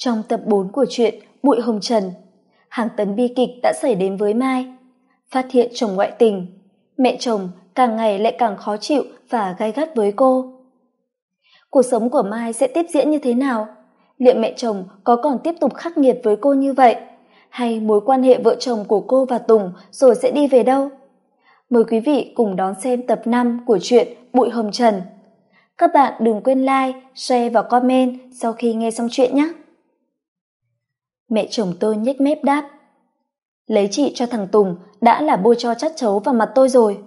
trong tập bốn của truyện bụi hồng trần, hàng tấn bi kịch đã xảy đến với mai. Phát hiện chồng ngoại tình, mẹ chồng càng ngày lại càng khó chịu và gai gắt với cô. Cuộc sống của mai sẽ tiếp diễn như thế nào? Liệu mẹ chồng có còn tiếp tục khắc nghiệt với cô như vậy? Hay mối quan hệ vợ chồng của cô và tùng rồi sẽ đi về đâu? Mời quý vị cùng đón xem tập năm của truyện bụi hồng trần. Các bạn đừng quên like, share và comment sau khi nghe xong chuyện nhé mẹ chồng tôi nhếch mép đáp. Lấy chị cho thằng tùng, đã là bôi cho chắt chấu vào mặt tôi rồi.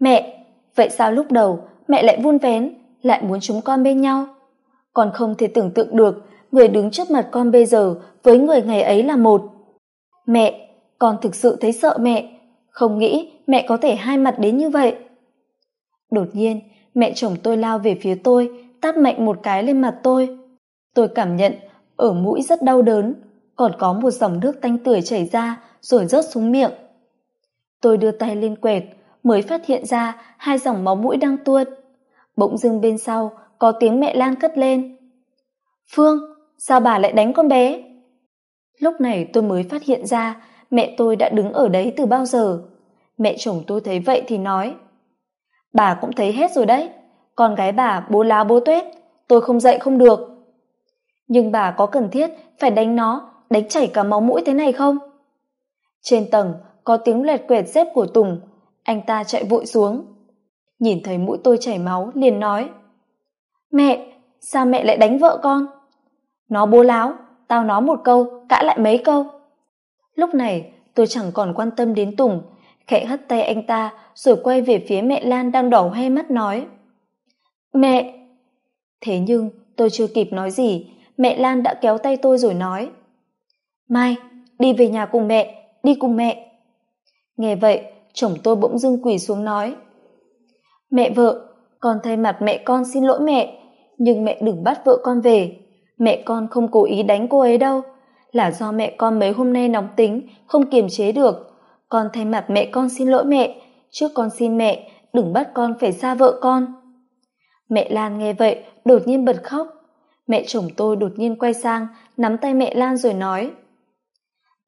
Mẹ, vậy sao lúc đầu mẹ lại vun vén, lại muốn chúng con bên nhau? Còn không thể tưởng tượng được, người đứng trước mặt con bây giờ với người ngày ấy là một. Mẹ, con thực sự thấy sợ mẹ, không nghĩ mẹ có thể hai mặt đến như vậy. Đột nhiên, mẹ chồng tôi lao về phía tôi, tát mạnh một cái lên mặt tôi. Tôi cảm nhận ở mũi rất đau đớn, còn có một dòng nước tanh tưởi chảy ra rồi rớt xuống miệng. Tôi đưa tay lên quẹt, mới phát hiện ra hai dòng máu mũi đang tuôn. Bỗng dưng bên sau có tiếng mẹ lan cất lên. Phương, sao bà lại đánh con bé? Lúc này tôi mới phát hiện ra mẹ tôi đã đứng ở đấy từ bao giờ. Mẹ chồng tôi thấy vậy thì nói, bà cũng thấy hết rồi đấy, con gái bà bố láo bố tuét, tôi không dạy không được nhưng bà có cần thiết phải đánh nó, đánh chảy cả máu mũi thế này không? Trên tầng có tiếng lẹt quẹt dép của tùng. Anh ta chạy vội xuống. Nhìn thấy mũi tôi chảy máu, liền nói, mẹ, sao mẹ lại đánh vợ con? Nó bố láo, tao nói một câu, cãi lại mấy câu. Lúc này, tôi chẳng còn quan tâm đến tùng. Khẽ hất tay anh ta, rồi quay về phía mẹ lan đang đỏ hoe mắt nói, mẹ. Thế nhưng, tôi chưa kịp nói gì mẹ lan đã kéo tay tôi rồi nói. Mai, đi về nhà cùng mẹ, đi cùng mẹ. Nghe vậy, chồng tôi bỗng dưng quỳ xuống nói. Mẹ vợ, con thay mặt mẹ con xin lỗi mẹ, nhưng mẹ đừng bắt vợ con về. Mẹ con không cố ý đánh cô ấy đâu, là do mẹ con mấy hôm nay nóng tính, không kiềm chế được. Con thay mặt mẹ con xin lỗi mẹ, trước con xin mẹ, đừng bắt con phải xa vợ con. Mẹ lan nghe vậy, đột nhiên bật khóc mẹ chồng tôi đột nhiên quay sang, nắm tay mẹ lan rồi nói,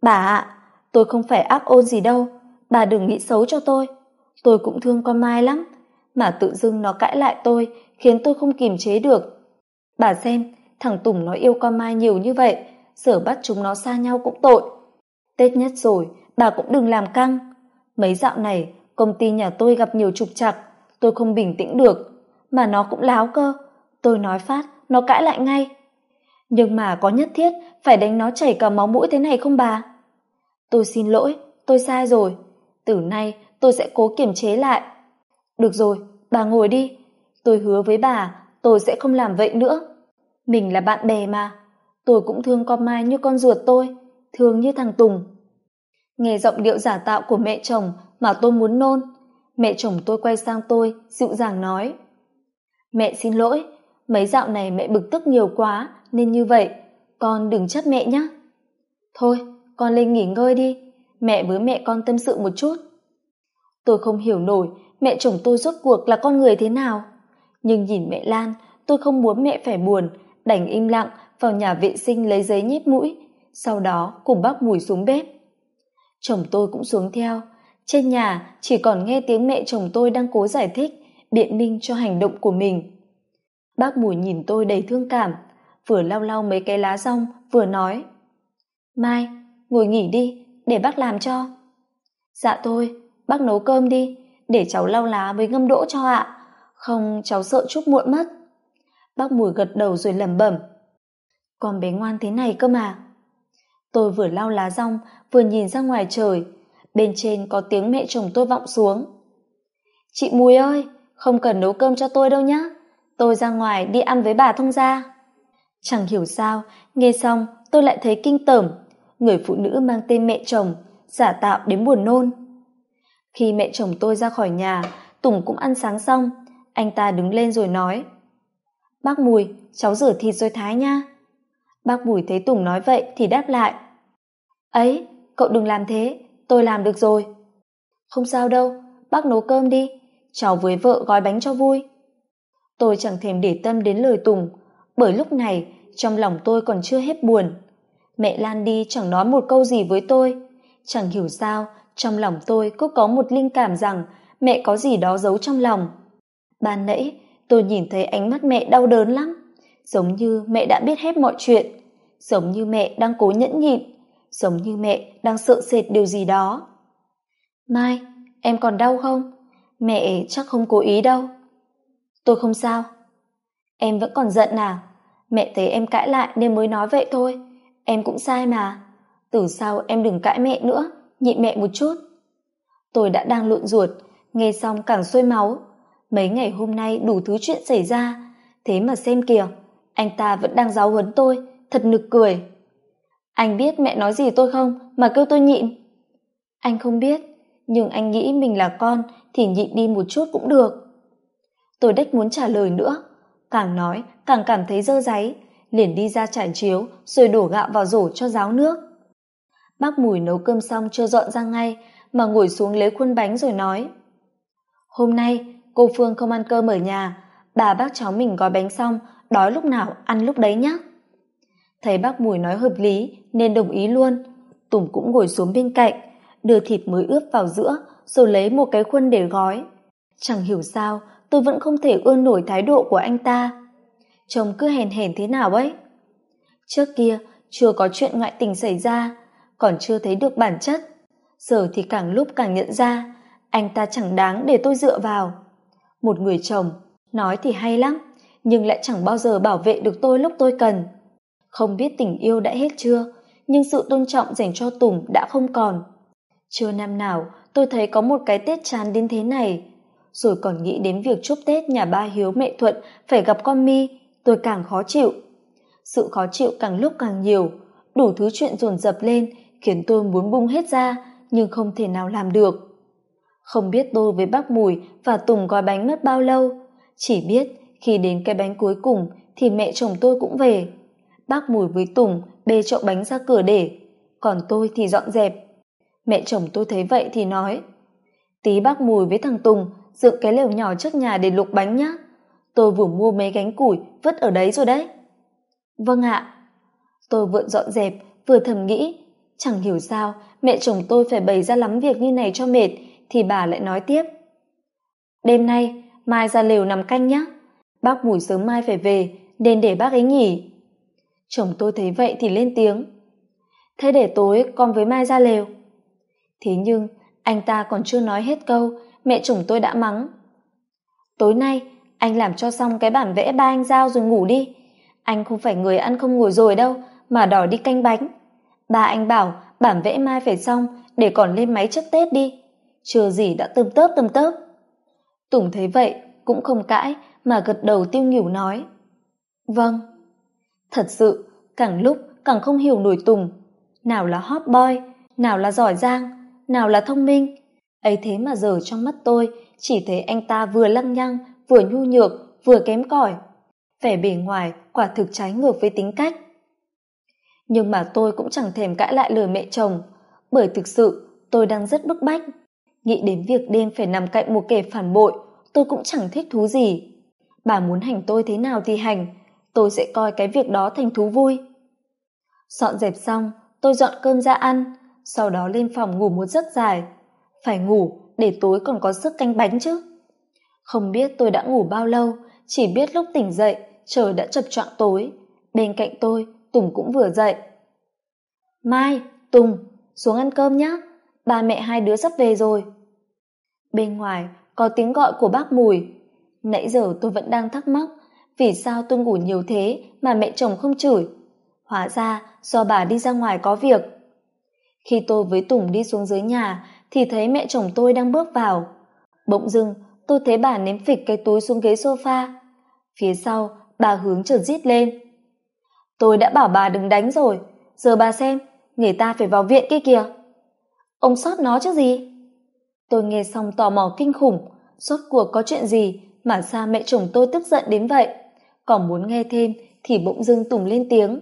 bà ạ, tôi không phải ác ôn gì đâu, bà đừng nghĩ xấu cho tôi. Tôi cũng thương con mai lắm, mà tự dưng nó cãi lại tôi, khiến tôi không kìm chế được. Bà xem, thằng tùng nó yêu con mai nhiều như vậy, giờ bắt chúng nó xa nhau cũng tội. Tết nhất rồi, bà cũng đừng làm căng. Mấy dạo này, công ty nhà tôi gặp nhiều trục trặc, tôi không bình tĩnh được. Mà nó cũng láo cơ, tôi nói phát nó cãi lại ngay. Nhưng mà có nhất thiết phải đánh nó chảy cả máu mũi thế này không bà? Tôi xin lỗi, tôi sai rồi. Từ nay tôi sẽ cố kiềm chế lại. Được rồi, bà ngồi đi. Tôi hứa với bà, tôi sẽ không làm vậy nữa. Mình là bạn bè mà. Tôi cũng thương con mai như con ruột tôi, thương như thằng tùng. Nghe giọng điệu giả tạo của mẹ chồng mà tôi muốn nôn, mẹ chồng tôi quay sang tôi, dịu dàng nói. Mẹ xin lỗi mấy dạo này mẹ bực tức nhiều quá, nên như vậy, con đừng trách mẹ nhé thôi, con lên nghỉ ngơi đi, mẹ với mẹ con tâm sự một chút. Tôi không hiểu nổi, mẹ chồng tôi rốt cuộc là con người thế nào. Nhưng nhìn mẹ lan, tôi không muốn mẹ phải buồn, đành im lặng vào nhà vệ sinh lấy giấy nhét mũi, sau đó cùng bác mùi xuống bếp. Chồng tôi cũng xuống theo, trên nhà chỉ còn nghe tiếng mẹ chồng tôi đang cố giải thích, biện minh cho hành động của mình bác mùi nhìn tôi đầy thương cảm, vừa lau lau mấy cái lá rong vừa nói. Mai, ngồi nghỉ đi, để bác làm cho. Dạ tôi bác nấu cơm đi, để cháu lau lá với ngâm đỗ cho ạ. Không, cháu sợ chút muộn mất. Bác mùi gật đầu rồi lẩm bẩm. Con bé ngoan thế này cơ mà. Tôi vừa lau lá rong vừa nhìn ra ngoài trời. Bên trên có tiếng mẹ chồng tôi vọng xuống. Chị mùi ơi, không cần nấu cơm cho tôi đâu nhá tôi ra ngoài đi ăn với bà thông gia. Chẳng hiểu sao, nghe xong, tôi lại thấy kinh tởm. Người phụ nữ mang tên mẹ chồng, giả tạo đến buồn nôn. Khi mẹ chồng tôi ra khỏi nhà, tùng cũng ăn sáng xong. Anh ta đứng lên rồi nói, bác mùi, cháu rửa thịt rồi thái nha. Bác mùi thấy tùng nói vậy thì đáp lại, ấy, cậu đừng làm thế, tôi làm được rồi. Không sao đâu, bác nấu cơm đi, cháu với vợ gói bánh cho vui tôi chẳng thèm để tâm đến lời tùng, bởi lúc này trong lòng tôi còn chưa hết buồn. Mẹ lan đi chẳng nói một câu gì với tôi, chẳng hiểu sao trong lòng tôi cứ có một linh cảm rằng mẹ có gì đó giấu trong lòng. Ban nãy tôi nhìn thấy ánh mắt mẹ đau đớn lắm, giống như mẹ đã biết hết mọi chuyện, giống như mẹ đang cố nhẫn nhịn, giống như mẹ đang sợ sệt điều gì đó. Mai, em còn đau không? Mẹ chắc không cố ý đâu tôi không sao. Em vẫn còn giận à? Mẹ thấy em cãi lại nên mới nói vậy thôi. Em cũng sai mà. Từ sau em đừng cãi mẹ nữa, nhịn mẹ một chút. Tôi đã đang lộn ruột, nghe xong càng sôi máu. Mấy ngày hôm nay đủ thứ chuyện xảy ra. Thế mà xem kìa, anh ta vẫn đang giáo huấn tôi, thật nực cười. Anh biết mẹ nói gì tôi không mà kêu tôi nhịn? Anh không biết, nhưng anh nghĩ mình là con thì nhịn đi một chút cũng được tôi đếch muốn trả lời nữa. Càng nói, càng cảm thấy dơ dáy liền đi ra trải chiếu, rồi đổ gạo vào rổ cho ráo nước. Bác mùi nấu cơm xong chưa dọn ra ngay, mà ngồi xuống lấy khuôn bánh rồi nói. Hôm nay, cô phương không ăn cơm ở nhà. Bà bác cháu mình gói bánh xong, đói lúc nào, ăn lúc đấy nhé thấy bác mùi nói hợp lý, nên đồng ý luôn. Tùng cũng ngồi xuống bên cạnh, đưa thịt mới ướp vào giữa, rồi lấy một cái khuôn để gói. Chẳng hiểu sao tôi vẫn không thể ưa nổi thái độ của anh ta. Chồng cứ hèn hèn thế nào ấy? Trước kia, chưa có chuyện ngoại tình xảy ra, còn chưa thấy được bản chất. Giờ thì càng lúc càng nhận ra, anh ta chẳng đáng để tôi dựa vào. Một người chồng, nói thì hay lắm, nhưng lại chẳng bao giờ bảo vệ được tôi lúc tôi cần. Không biết tình yêu đã hết chưa, nhưng sự tôn trọng dành cho tùng đã không còn. Chưa năm nào, tôi thấy có một cái tết chán đến thế này rồi còn nghĩ đến việc chúc tết nhà ba hiếu mẹ thuận phải gặp con mi, tôi càng khó chịu. Sự khó chịu càng lúc càng nhiều. Đủ thứ chuyện dồn dập lên, khiến tôi muốn bung hết ra, nhưng không thể nào làm được. Không biết tôi với bác mùi và tùng gói bánh mất bao lâu. Chỉ biết khi đến cái bánh cuối cùng thì mẹ chồng tôi cũng về. Bác mùi với tùng bê chậu bánh ra cửa để, còn tôi thì dọn dẹp. Mẹ chồng tôi thấy vậy thì nói, tí bác mùi với thằng tùng dựng cái lều nhỏ trước nhà để lục bánh nhá. Tôi vừa mua mấy gánh củi, vứt ở đấy rồi đấy. Vâng ạ. Tôi vừa dọn dẹp, vừa thầm nghĩ, chẳng hiểu sao mẹ chồng tôi phải bày ra lắm việc như này cho mệt, thì bà lại nói tiếp. Đêm nay, mai ra lều nằm canh nhé. bác mùi sớm mai phải về, nên để bác ấy nghỉ. Chồng tôi thấy vậy thì lên tiếng. Thế để tối con với mai ra lều. Thế nhưng, anh ta còn chưa nói hết câu mẹ chồng tôi đã mắng. Tối nay, anh làm cho xong cái bản vẽ ba anh giao rồi ngủ đi. Anh không phải người ăn không ngồi rồi đâu, mà đòi đi canh bánh. Ba anh bảo, bản vẽ mai phải xong, để còn lên máy trước tết đi. Chưa gì đã tươm tớp tươm tớp. Tùng thấy vậy, cũng không cãi, mà gật đầu tiêu nghỉu nói vâng. Thật sự, càng lúc càng không hiểu nổi tùng. Nào là hot boy, nào là giỏi giang, nào là thông minh ấy thế mà giờ trong mắt tôi, chỉ thấy anh ta vừa lăng nhăng, vừa nhu nhược, vừa kém cỏi. Vẻ bề ngoài, quả thực trái ngược với tính cách. Nhưng mà tôi cũng chẳng thèm cãi lại lời mẹ chồng, bởi thực sự tôi đang rất bức bách. Nghĩ đến việc đêm phải nằm cạnh một kẻ phản bội, tôi cũng chẳng thích thú gì. Bà muốn hành tôi thế nào thì hành, tôi sẽ coi cái việc đó thành thú vui. Dọn dẹp xong, tôi dọn cơm ra ăn, sau đó lên phòng ngủ một giấc dài phải ngủ, để tối còn có sức canh bánh chứ. Không biết tôi đã ngủ bao lâu, chỉ biết lúc tỉnh dậy, trời đã chập choạng tối. Bên cạnh tôi, tùng cũng vừa dậy. Mai, tùng, xuống ăn cơm nhé ba mẹ hai đứa sắp về rồi. Bên ngoài, có tiếng gọi của bác mùi. Nãy giờ tôi vẫn đang thắc mắc, vì sao tôi ngủ nhiều thế mà mẹ chồng không chửi? Hóa ra do bà đi ra ngoài có việc. Khi tôi với tùng đi xuống dưới nhà thì thấy mẹ chồng tôi đang bước vào. Bỗng dưng, tôi thấy bà ném phịch cái túi xuống ghế sofa. Phía sau, bà hướng chợt rít lên. Tôi đã bảo bà đừng đánh rồi. Giờ bà xem, người ta phải vào viện kia kìa. Ông sót nó chứ gì? Tôi nghe xong tò mò kinh khủng. Rốt cuộc có chuyện gì mà sao mẹ chồng tôi tức giận đến vậy? Còn muốn nghe thêm thì bỗng dưng tùng lên tiếng.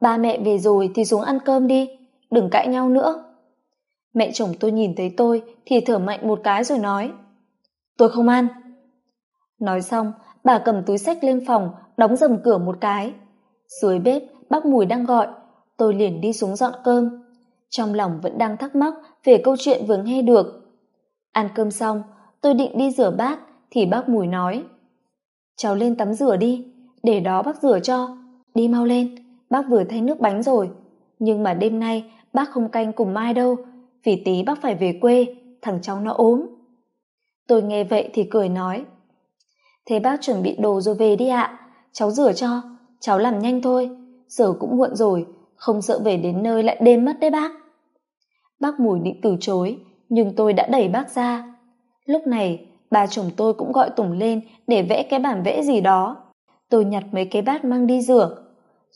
Ba mẹ về rồi thì xuống ăn cơm đi. Đừng cãi nhau nữa mẹ chồng tôi nhìn thấy tôi thì thở mạnh một cái rồi nói. Tôi không ăn. Nói xong, bà cầm túi sách lên phòng, đóng dầm cửa một cái. Dưới bếp, bác mùi đang gọi. Tôi liền đi xuống dọn cơm. Trong lòng vẫn đang thắc mắc về câu chuyện vừa nghe được. Ăn cơm xong, tôi định đi rửa bát thì bác mùi nói. Cháu lên tắm rửa đi, để đó bác rửa cho. Đi mau lên, bác vừa thay nước bánh rồi. Nhưng mà đêm nay bác không canh cùng mai đâu vì tí bác phải về quê, thằng cháu nó ốm. Tôi nghe vậy thì cười nói, thế bác chuẩn bị đồ rồi về đi ạ. Cháu rửa cho, cháu làm nhanh thôi. Giờ cũng muộn rồi, không sợ về đến nơi lại đêm mất đấy bác. Bác mùi định từ chối, nhưng tôi đã đẩy bác ra. Lúc này, bà chồng tôi cũng gọi tùng lên để vẽ cái bản vẽ gì đó. Tôi nhặt mấy cái bát mang đi rửa.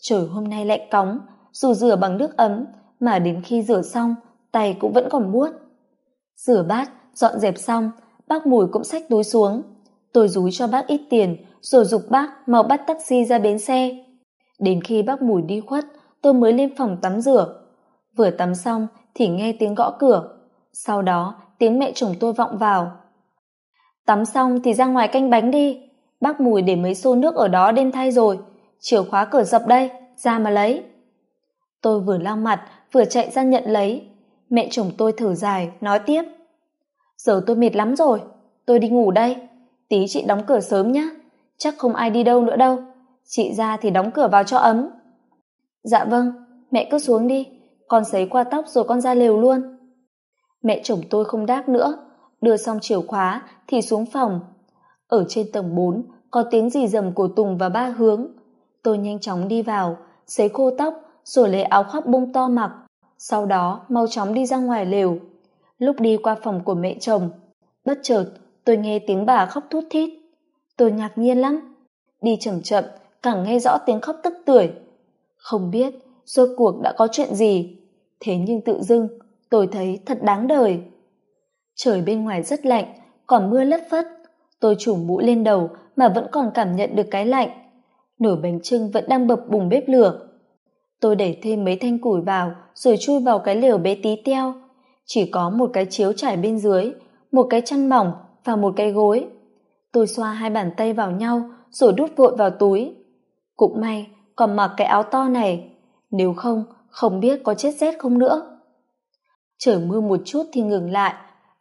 Trời hôm nay lạnh cóng, dù rửa bằng nước ấm, mà đến khi rửa xong tay cũng vẫn còn buốt. Rửa bát, dọn dẹp xong, bác mùi cũng xách túi xuống. Tôi dúi cho bác ít tiền, rồi giục bác mau bắt taxi ra bến xe. Đến khi bác mùi đi khuất, tôi mới lên phòng tắm rửa. Vừa tắm xong thì nghe tiếng gõ cửa. Sau đó, tiếng mẹ chồng tôi vọng vào. Tắm xong thì ra ngoài canh bánh đi. Bác mùi để mấy xô nước ở đó đêm thay rồi. Chìa khóa cửa dập đây, ra mà lấy. Tôi vừa lau mặt, vừa chạy ra nhận lấy mẹ chồng tôi thở dài, nói tiếp. Giờ tôi mệt lắm rồi, tôi đi ngủ đây. Tí chị đóng cửa sớm nhé chắc không ai đi đâu nữa đâu. Chị ra thì đóng cửa vào cho ấm. Dạ vâng mẹ cứ xuống đi, con sấy qua tóc rồi con ra lều luôn. Mẹ chồng tôi không đáp nữa, đưa xong chìa khóa thì xuống phòng. Ở trên tầng bốn, có tiếng gì rầm của tùng và ba hướng. Tôi nhanh chóng đi vào, sấy khô tóc rồi lấy áo khoác bông to mặc sau đó, mau chóng đi ra ngoài lều. Lúc đi qua phòng của mẹ chồng, bất chợt, tôi nghe tiếng bà khóc thút thít. Tôi ngạc nhiên lắm. Đi chậm chậm, càng nghe rõ tiếng khóc tức tưởi. Không biết, rốt cuộc đã có chuyện gì. Thế nhưng tự dưng, tôi thấy thật đáng đời. Trời bên ngoài rất lạnh, còn mưa lất phất. Tôi trùm mũ lên đầu mà vẫn còn cảm nhận được cái lạnh. Nồi bánh trưng vẫn đang bập bùng bếp lửa tôi đẩy thêm mấy thanh củi vào, rồi chui vào cái lều bé tí teo. Chỉ có một cái chiếu trải bên dưới, một cái chăn mỏng và một cái gối. Tôi xoa hai bàn tay vào nhau, rồi đút vội vào túi. Cũng may, còn mặc cái áo to này. Nếu không không biết có chết rét không nữa. Trời mưa một chút thì ngừng lại.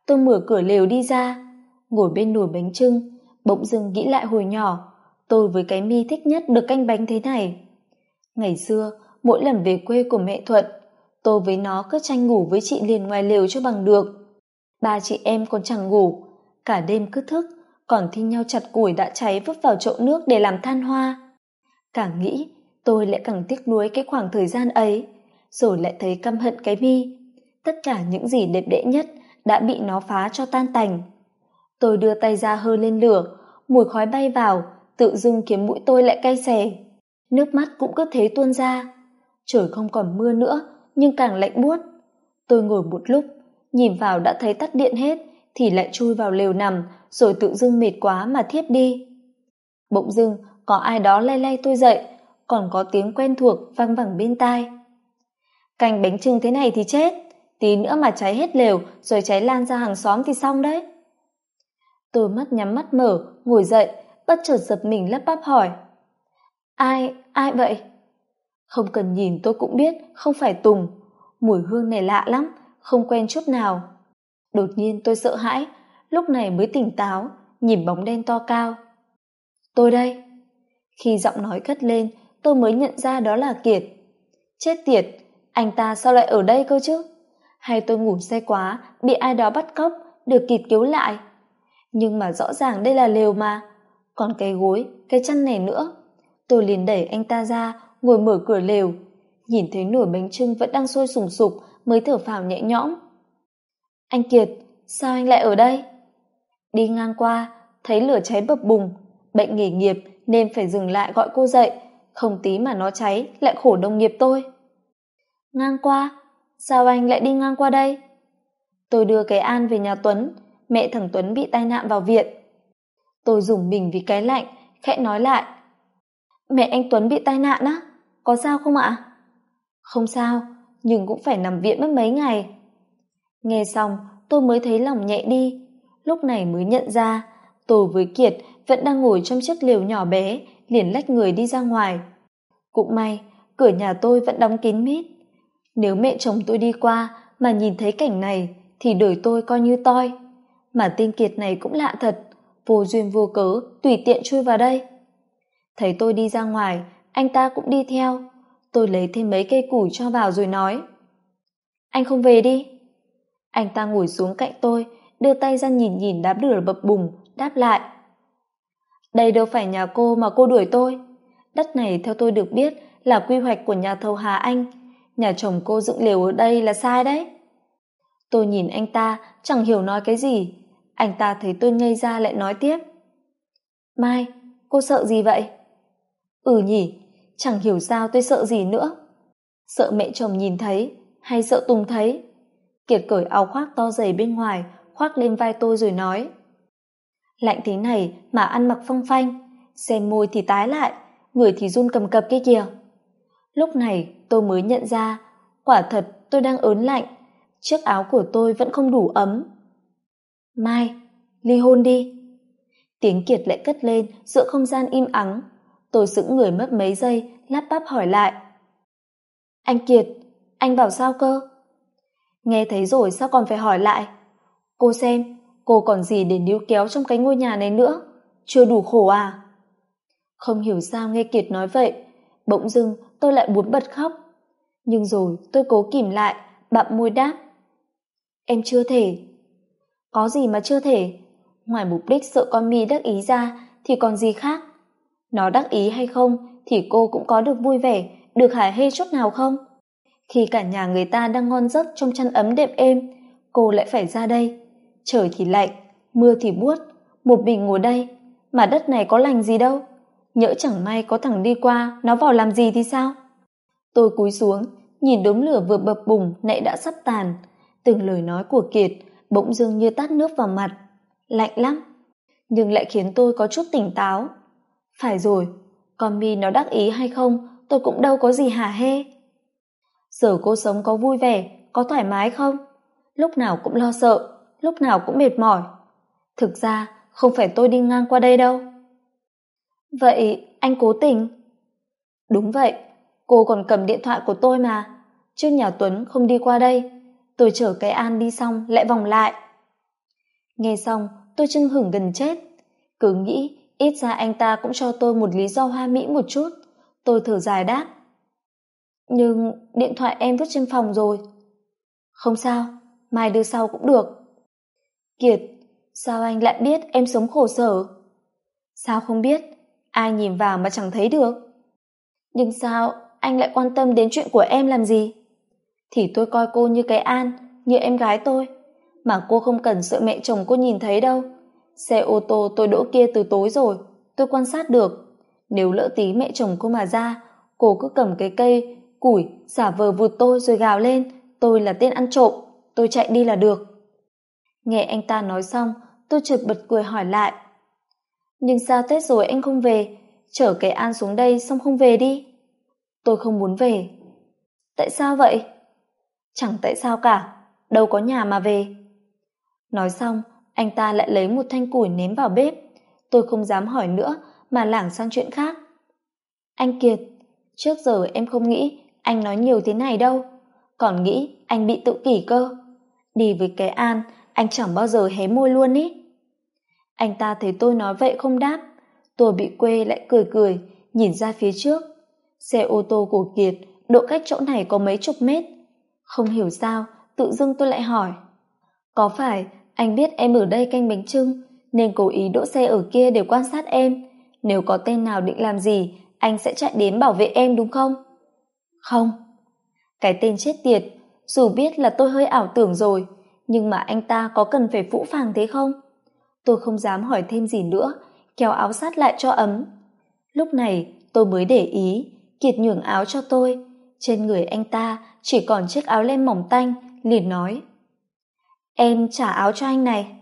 Tôi mở cửa lều đi ra. Ngồi bên nồi bánh trưng bỗng dưng nghĩ lại hồi nhỏ. Tôi với cái mi thích nhất được canh bánh thế này. Ngày xưa mỗi lần về quê của mẹ thuận, tôi với nó cứ tranh ngủ với chị liền ngoài lều cho bằng được. Ba chị em còn chẳng ngủ, cả đêm cứ thức, còn thi nhau chặt củi đã cháy vứt vào chậu nước để làm than hoa. Càng nghĩ, tôi lại càng tiếc nuối cái khoảng thời gian ấy, rồi lại thấy căm hận cái mi tất cả những gì đẹp đẽ nhất đã bị nó phá cho tan tành. Tôi đưa tay ra hơi lên lửa, mùi khói bay vào, tự dưng khiến mũi tôi lại cay xè. Nước mắt cũng cứ thế tuôn ra trời không còn mưa nữa, nhưng càng lạnh buốt. Tôi ngồi một lúc, nhìn vào đã thấy tắt điện hết, thì lại chui vào lều nằm, rồi tự dưng mệt quá mà thiếp đi. Bỗng dưng, có ai đó lay lay tôi dậy, còn có tiếng quen thuộc vang vẳng bên tai. Canh bánh trưng thế này thì chết, tí nữa mà cháy hết lều, rồi cháy lan ra hàng xóm thì xong đấy. Tôi mắt nhắm mắt mở, ngồi dậy, bất chợt giật mình lắp bắp hỏi. Ai ai vậy? Không cần nhìn tôi cũng biết, không phải tùng. Mùi hương này lạ lắm, không quen chút nào. Đột nhiên tôi sợ hãi, lúc này mới tỉnh táo, nhìn bóng đen to cao. Tôi đây. Khi giọng nói cất lên, tôi mới nhận ra đó là kiệt. Chết tiệt, anh ta sao lại ở đây cơ chứ? Hay tôi ngủ say quá, bị ai đó bắt cóc, được kịp cứu lại? Nhưng mà rõ ràng đây là lều mà. Còn cái gối, cái chăn này nữa. Tôi liền đẩy anh ta ra ngồi mở cửa lều. Nhìn thấy nồi bánh trưng vẫn đang sôi sùng sục, mới thở phào nhẹ nhõm. Anh kiệt, sao anh lại ở đây? Đi ngang qua, thấy lửa cháy bập bùng. Bệnh nghề nghiệp nên phải dừng lại gọi cô dậy. Không tí mà nó cháy, lại khổ đồng nghiệp tôi. Ngang qua, sao anh lại đi ngang qua đây? Tôi đưa cái an về nhà tuấn, mẹ thằng tuấn bị tai nạn vào viện. Tôi dùng mình vì cái lạnh, khẽ nói lại. Mẹ anh tuấn bị tai nạn á? Có sao không ạ? Không sao, nhưng cũng phải nằm viện mất mấy ngày. Nghe xong, tôi mới thấy lòng nhẹ đi. Lúc này mới nhận ra, tôi với kiệt vẫn đang ngồi trong chiếc liều nhỏ bé, liền lách người đi ra ngoài. Cũng may, cửa nhà tôi vẫn đóng kín mít. Nếu mẹ chồng tôi đi qua mà nhìn thấy cảnh này thì đời tôi coi như toi. Mà tên kiệt này cũng lạ thật, vô duyên vô cớ tùy tiện chui vào đây. Thấy tôi đi ra ngoài anh ta cũng đi theo. Tôi lấy thêm mấy cây củi cho vào rồi nói. Anh không về đi. Anh ta ngồi xuống cạnh tôi, đưa tay ra nhìn nhìn đám lửa bập bùng, đáp lại. Đây đâu phải nhà cô mà cô đuổi tôi. Đất này theo tôi được biết là quy hoạch của nhà thầu hà anh. Nhà chồng cô dựng lều ở đây là sai đấy. Tôi nhìn anh ta, chẳng hiểu nói cái gì. Anh ta thấy tôi ngây ra lại nói tiếp. Mai, cô sợ gì vậy? Ừ nhỉ chẳng hiểu sao tôi sợ gì nữa. Sợ mẹ chồng nhìn thấy, hay sợ tùng thấy? Kiệt cởi áo khoác to dày bên ngoài, khoác lên vai tôi rồi nói. Lạnh thế này mà ăn mặc phong phanh, xem môi thì tái lại, người thì run cầm cập kia kìa. Lúc này tôi mới nhận ra, quả thật tôi đang ớn lạnh, chiếc áo của tôi vẫn không đủ ấm. Mai, ly hôn đi. Tiếng kiệt lại cất lên, giữa không gian im ắng tôi sững người mất mấy giây, lắp bắp hỏi lại. Anh kiệt, anh bảo sao cơ? Nghe thấy rồi sao còn phải hỏi lại? Cô xem, cô còn gì để níu kéo trong cái ngôi nhà này nữa? Chưa đủ khổ à? Không hiểu sao nghe kiệt nói vậy, bỗng dưng tôi lại muốn bật khóc. Nhưng rồi tôi cố kìm lại, bặm môi đáp. Em chưa thể. Có gì mà chưa thể? Ngoài mục đích sợ con mi đắc ý ra, thì còn gì khác? Nó đắc ý hay không thì cô cũng có được vui vẻ, được hài hê chút nào không? Khi cả nhà người ta đang ngon giấc trong chăn ấm đệm êm, cô lại phải ra đây. Trời thì lạnh, mưa thì buốt, một mình ngồi đây, mà đất này có lành gì đâu. Nhỡ chẳng may có thằng đi qua, nó vào làm gì thì sao? Tôi cúi xuống, nhìn đống lửa vừa bập bùng nãy đã sắp tàn. Từng lời nói của kiệt bỗng dưng như tát nước vào mặt. Lạnh lắm, nhưng lại khiến tôi có chút tỉnh táo phải rồi, con mi nó đắc ý hay không, tôi cũng đâu có gì hả hê giờ cô sống có vui vẻ, có thoải mái không? Lúc nào cũng lo sợ, lúc nào cũng mệt mỏi. Thực ra, không phải tôi đi ngang qua đây đâu. Vậy anh cố tình? Đúng vậy, cô còn cầm điện thoại của tôi mà. Trước nhà tuấn không đi qua đây, tôi chở cái an đi xong lại vòng lại. Nghe xong, tôi chưng hửng gần chết. Cứ nghĩ ít ra anh ta cũng cho tôi một lý do hoa mỹ một chút. Tôi thở dài đáp. Nhưng điện thoại em vứt trên phòng rồi. Không sao, mai đưa sau cũng được. Kiệt, sao anh lại biết em sống khổ sở? Sao không biết? Ai nhìn vào mà chẳng thấy được. Nhưng sao anh lại quan tâm đến chuyện của em làm gì? Thì tôi coi cô như cái an, như em gái tôi. Mà cô không cần sợ mẹ chồng cô nhìn thấy đâu xe ô tô tôi đỗ kia từ tối rồi, tôi quan sát được. Nếu lỡ tí mẹ chồng cô mà ra, cô cứ cầm cái cây, củi giả vờ vụt tôi rồi gào lên, tôi là tên ăn trộm, tôi chạy đi là được. Nghe anh ta nói xong, tôi chợt bật cười hỏi lại. Nhưng sao tết rồi anh không về? Chở cái an xuống đây xong không về đi? Tôi không muốn về. Tại sao vậy? Chẳng tại sao cả, đâu có nhà mà về. Nói xong anh ta lại lấy một thanh củi ném vào bếp. Tôi không dám hỏi nữa, mà lảng sang chuyện khác. Anh kiệt, trước giờ em không nghĩ anh nói nhiều thế này đâu. Còn nghĩ anh bị tự kỷ cơ. Đi với cái an, anh chẳng bao giờ hé môi luôn ý. Anh ta thấy tôi nói vậy không đáp. Tôi bị quê lại cười cười, nhìn ra phía trước. Xe ô tô của kiệt, độ cách chỗ này có mấy chục mét. Không hiểu sao, tự dưng tôi lại hỏi, có phải anh biết em ở đây canh bánh trưng, nên cố ý đỗ xe ở kia để quan sát em. Nếu có tên nào định làm gì, anh sẽ chạy đến bảo vệ em đúng không? Không. Cái tên chết tiệt, dù biết là tôi hơi ảo tưởng rồi, nhưng mà anh ta có cần phải phũ phàng thế không? Tôi không dám hỏi thêm gì nữa, kéo áo sát lại cho ấm. Lúc này, tôi mới để ý, kiệt nhường áo cho tôi. Trên người anh ta chỉ còn chiếc áo len mỏng tanh, liền nói em trả áo cho anh này.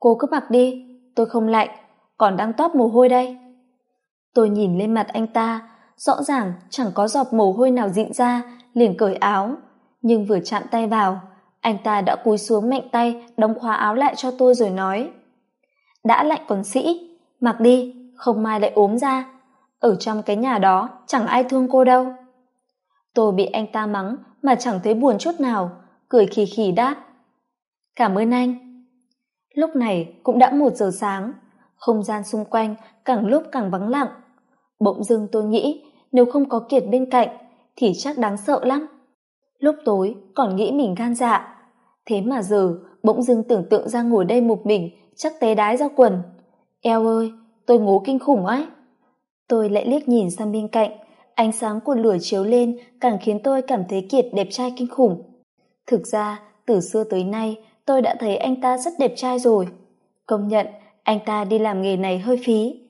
Cô cứ mặc đi, tôi không lạnh, còn đang toát mồ hôi đây. Tôi nhìn lên mặt anh ta, rõ ràng chẳng có giọt mồ hôi nào dịn ra, liền cởi áo. Nhưng vừa chạm tay vào, anh ta đã cúi xuống mạnh tay, đóng khóa áo lại cho tôi rồi nói, đã lạnh còn sĩ, mặc đi, không mai lại ốm ra. Ở trong cái nhà đó chẳng ai thương cô đâu. Tôi bị anh ta mắng mà chẳng thấy buồn chút nào, cười khì khì đáp cảm ơn anh. Lúc này cũng đã một giờ sáng, không gian xung quanh càng lúc càng vắng lặng. Bỗng dưng tôi nghĩ nếu không có kiệt bên cạnh thì chắc đáng sợ lắm. Lúc tối còn nghĩ mình gan dạ. Thế mà giờ bỗng dưng tưởng tượng ra ngồi đây một mình chắc té đái ra quần. Eo ơi, tôi ngố kinh khủng ấy. Tôi lại liếc nhìn sang bên cạnh, ánh sáng của lửa chiếu lên càng khiến tôi cảm thấy kiệt đẹp trai kinh khủng. Thực ra, từ xưa tới nay tôi đã thấy anh ta rất đẹp trai rồi. Công nhận, anh ta đi làm nghề này hơi phí.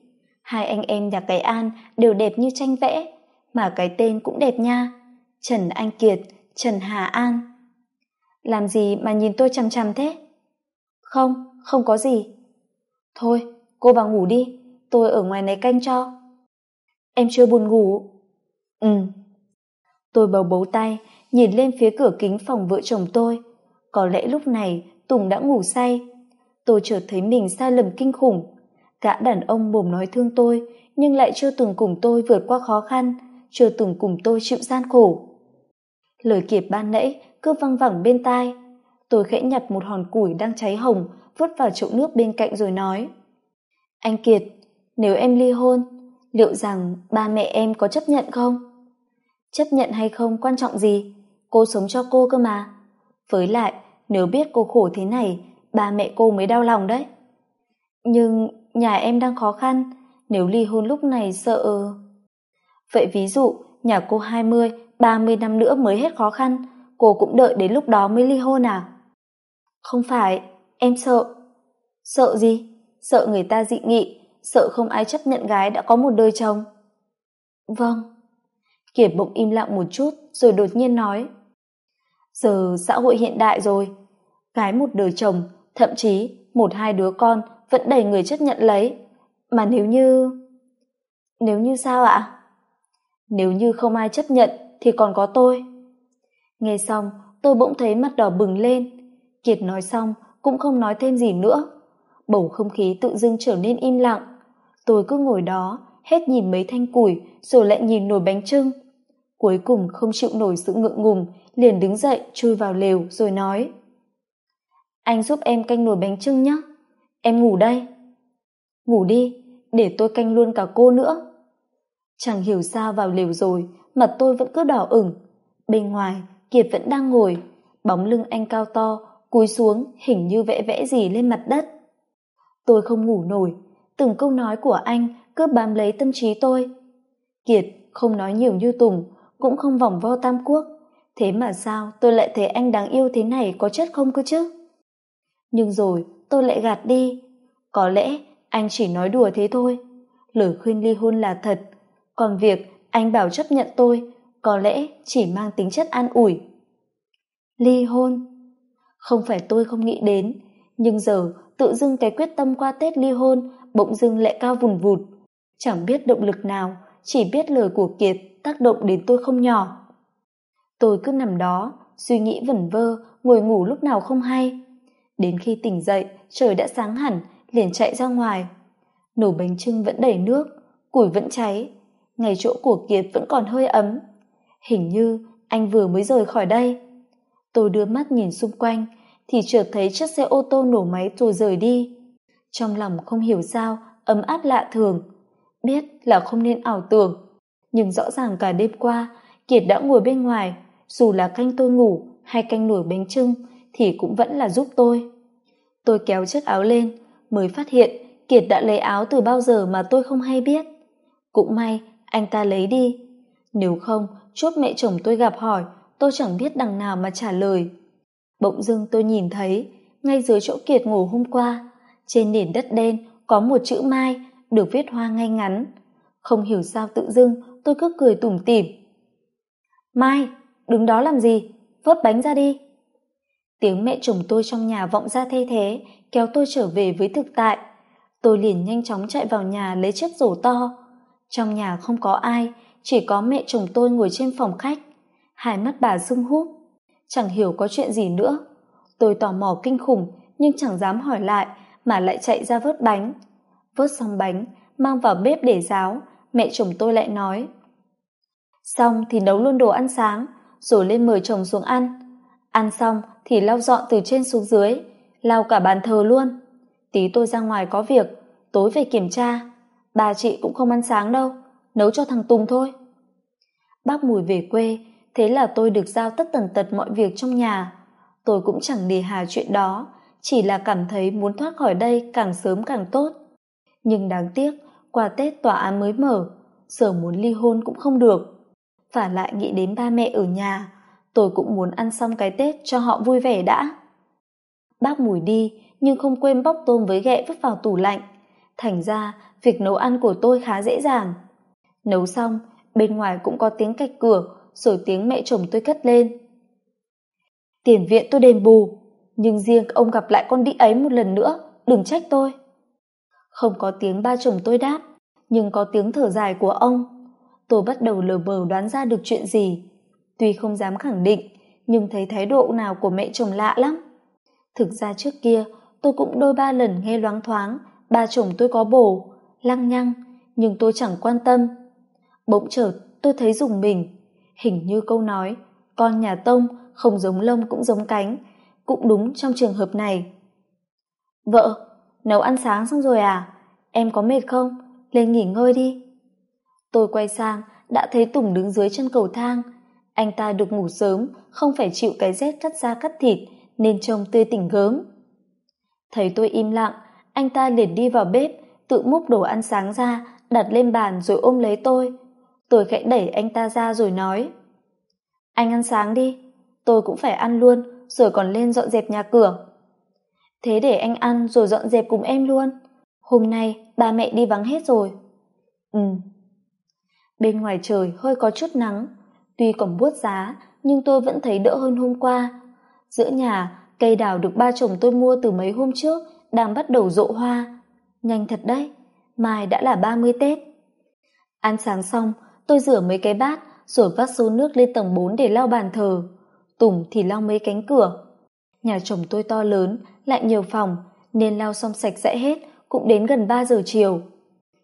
Hai anh em nhà cái an đều đẹp như tranh vẽ, mà cái tên cũng đẹp nha. Trần anh kiệt, trần hà an. Làm gì mà nhìn tôi chằm chằm thế? Không không có gì. Thôi, cô vào ngủ đi, tôi ở ngoài này canh cho. Em chưa buồn ngủ? Ừ. Tôi bầu bấu tay, nhìn lên phía cửa kính phòng vợ chồng tôi có lẽ lúc này tùng đã ngủ say. Tôi chợt thấy mình sai lầm kinh khủng. Gã đàn ông mồm nói thương tôi, nhưng lại chưa từng cùng tôi vượt qua khó khăn, chưa từng cùng tôi chịu gian khổ. Lời kiệt ban nãy cứ văng vẳng bên tai. Tôi khẽ nhặt một hòn củi đang cháy hồng vứt vào chậu nước bên cạnh rồi nói. Anh kiệt, nếu em ly hôn, liệu rằng ba mẹ em có chấp nhận không? Chấp nhận hay không quan trọng gì, cô sống cho cô cơ mà. Với lại nếu biết cô khổ thế này, ba mẹ cô mới đau lòng đấy. Nhưng nhà em đang khó khăn, nếu ly hôn lúc này sợ vậy ví dụ, nhà cô hai mươi, ba mươi năm nữa mới hết khó khăn, cô cũng đợi đến lúc đó mới ly hôn à? Không phải, em sợ. Sợ gì? Sợ người ta dị nghị, sợ không ai chấp nhận gái đã có một đời chồng. Vâng. Kiệt bỗng im lặng một chút, rồi đột nhiên nói giờ xã hội hiện đại rồi. Gái một đời chồng, thậm chí một hai đứa con vẫn đầy người chấp nhận lấy. Mà nếu như nếu như sao ạ? Nếu như không ai chấp nhận thì còn có tôi. Nghe xong, tôi bỗng thấy mặt đỏ bừng lên. Kiệt nói xong, cũng không nói thêm gì nữa. Bầu không khí tự dưng trở nên im lặng. Tôi cứ ngồi đó, hết nhìn mấy thanh củi, rồi lại nhìn nồi bánh trưng cuối cùng không chịu nổi sự ngượng ngùng liền đứng dậy, chui vào lều, rồi nói. Anh giúp em canh nồi bánh trưng nhé em ngủ đây. Ngủ đi, để tôi canh luôn cả cô nữa. Chẳng hiểu sao vào lều rồi, mặt tôi vẫn cứ đỏ ửng. Bên ngoài, kiệt vẫn đang ngồi. Bóng lưng anh cao to, cúi xuống, hình như vẽ vẽ gì lên mặt đất. Tôi không ngủ nổi. Từng câu nói của anh cứ bám lấy tâm trí tôi. Kiệt không nói nhiều như tùng, cũng không vòng vo tam quốc thế mà sao tôi lại thấy anh đáng yêu thế này có chất không cơ chứ? Nhưng rồi, tôi lại gạt đi. Có lẽ anh chỉ nói đùa thế thôi. Lời khuyên ly hôn là thật. Còn việc anh bảo chấp nhận tôi, có lẽ chỉ mang tính chất an ủi. Ly hôn. Không phải tôi không nghĩ đến, nhưng giờ tự dưng cái quyết tâm qua tết ly hôn bỗng dưng lại cao vùn vụt. Chẳng biết động lực nào, chỉ biết lời của kiệt tác động đến tôi không nhỏ tôi cứ nằm đó, suy nghĩ vẩn vơ, ngồi ngủ lúc nào không hay. Đến khi tỉnh dậy, trời đã sáng hẳn, liền chạy ra ngoài. Nổ bánh trưng vẫn đầy nước, củi vẫn cháy, ngày chỗ của kiệt vẫn còn hơi ấm. Hình như anh vừa mới rời khỏi đây. Tôi đưa mắt nhìn xung quanh, thì chợt thấy chiếc xe ô tô nổ máy rồi rời đi. Trong lòng không hiểu sao, ấm áp lạ thường. Biết là không nên ảo tưởng, nhưng rõ ràng cả đêm qua, kiệt đã ngồi bên ngoài dù là canh tôi ngủ hay canh nổi bánh trưng thì cũng vẫn là giúp tôi. Tôi kéo chiếc áo lên, mới phát hiện kiệt đã lấy áo từ bao giờ mà tôi không hay biết. Cũng may, anh ta lấy đi. Nếu không, chốt mẹ chồng tôi gặp hỏi, tôi chẳng biết đằng nào mà trả lời. Bỗng dưng tôi nhìn thấy, ngay dưới chỗ kiệt ngủ hôm qua, trên nền đất đen có một chữ mai được viết hoa ngay ngắn. Không hiểu sao tự dưng tôi cứ cười tủm tỉm. Mai đứng đó làm gì? Vớt bánh ra đi. Tiếng mẹ chồng tôi trong nhà vọng ra thay thế, kéo tôi trở về với thực tại. Tôi liền nhanh chóng chạy vào nhà lấy chiếc rổ to. Trong nhà không có ai, chỉ có mẹ chồng tôi ngồi trên phòng khách. Hai mắt bà sưng húp. Chẳng hiểu có chuyện gì nữa. Tôi tò mò kinh khủng, nhưng chẳng dám hỏi lại, mà lại chạy ra vớt bánh. Vớt xong bánh, mang vào bếp để ráo, mẹ chồng tôi lại nói. Xong thì nấu luôn đồ ăn sáng rồi lên mời chồng xuống ăn. Ăn xong thì lau dọn từ trên xuống dưới, lau cả bàn thờ luôn. Tí tôi ra ngoài có việc, tối về kiểm tra. Bà chị cũng không ăn sáng đâu, nấu cho thằng tùng thôi. Bác mùi về quê, thế là tôi được giao tất tần tật mọi việc trong nhà. Tôi cũng chẳng nề hà chuyện đó, chỉ là cảm thấy muốn thoát khỏi đây càng sớm càng tốt. Nhưng đáng tiếc, qua tết tòa án mới mở sở muốn ly hôn cũng không được và lại nghĩ đến ba mẹ ở nhà. Tôi cũng muốn ăn xong cái tết cho họ vui vẻ đã. Bác mùi đi, nhưng không quên bóc tôm với ghẹ vứt vào tủ lạnh. Thành ra, việc nấu ăn của tôi khá dễ dàng. Nấu xong, bên ngoài cũng có tiếng cạch cửa, rồi tiếng mẹ chồng tôi cất lên. Tiền viện tôi đền bù, nhưng riêng ông gặp lại con đĩ ấy một lần nữa, đừng trách tôi. Không có tiếng ba chồng tôi đáp, nhưng có tiếng thở dài của ông tôi bắt đầu lờ mờ đoán ra được chuyện gì. Tuy không dám khẳng định, nhưng thấy thái độ nào của mẹ chồng lạ lắm. Thực ra trước kia, tôi cũng đôi ba lần nghe loáng thoáng, ba chồng tôi có bồ, lăng nhăng, nhưng tôi chẳng quan tâm. Bỗng chợt, tôi thấy dùng mình. Hình như câu nói, con nhà tông không giống lông cũng giống cánh, cũng đúng trong trường hợp này. Vợ, nấu ăn sáng xong rồi à? Em có mệt không? Lên nghỉ ngơi đi tôi quay sang, đã thấy tùng đứng dưới chân cầu thang. Anh ta được ngủ sớm, không phải chịu cái rét cắt da cắt thịt, nên trông tươi tỉnh gớm. Thấy tôi im lặng, anh ta liền đi vào bếp, tự múc đồ ăn sáng ra, đặt lên bàn rồi ôm lấy tôi. Tôi khẽ đẩy anh ta ra rồi nói, anh ăn sáng đi, tôi cũng phải ăn luôn rồi còn lên dọn dẹp nhà cửa. Thế để anh ăn rồi dọn dẹp cùng em luôn. Hôm nay ba mẹ đi vắng hết rồi. Ừ bên ngoài trời hơi có chút nắng. Tuy còn buốt giá, nhưng tôi vẫn thấy đỡ hơn hôm qua. Giữa nhà, cây đào được ba chồng tôi mua từ mấy hôm trước đang bắt đầu rộ hoa. Nhanh thật đấy, mai đã là ba mươi tết. Ăn sáng xong, tôi rửa mấy cái bát rồi vắt xô nước lên tầng bốn để lau bàn thờ. Tùng thì lau mấy cánh cửa. Nhà chồng tôi to lớn, lại nhiều phòng, nên lau xong sạch sẽ hết, cũng đến gần ba giờ chiều.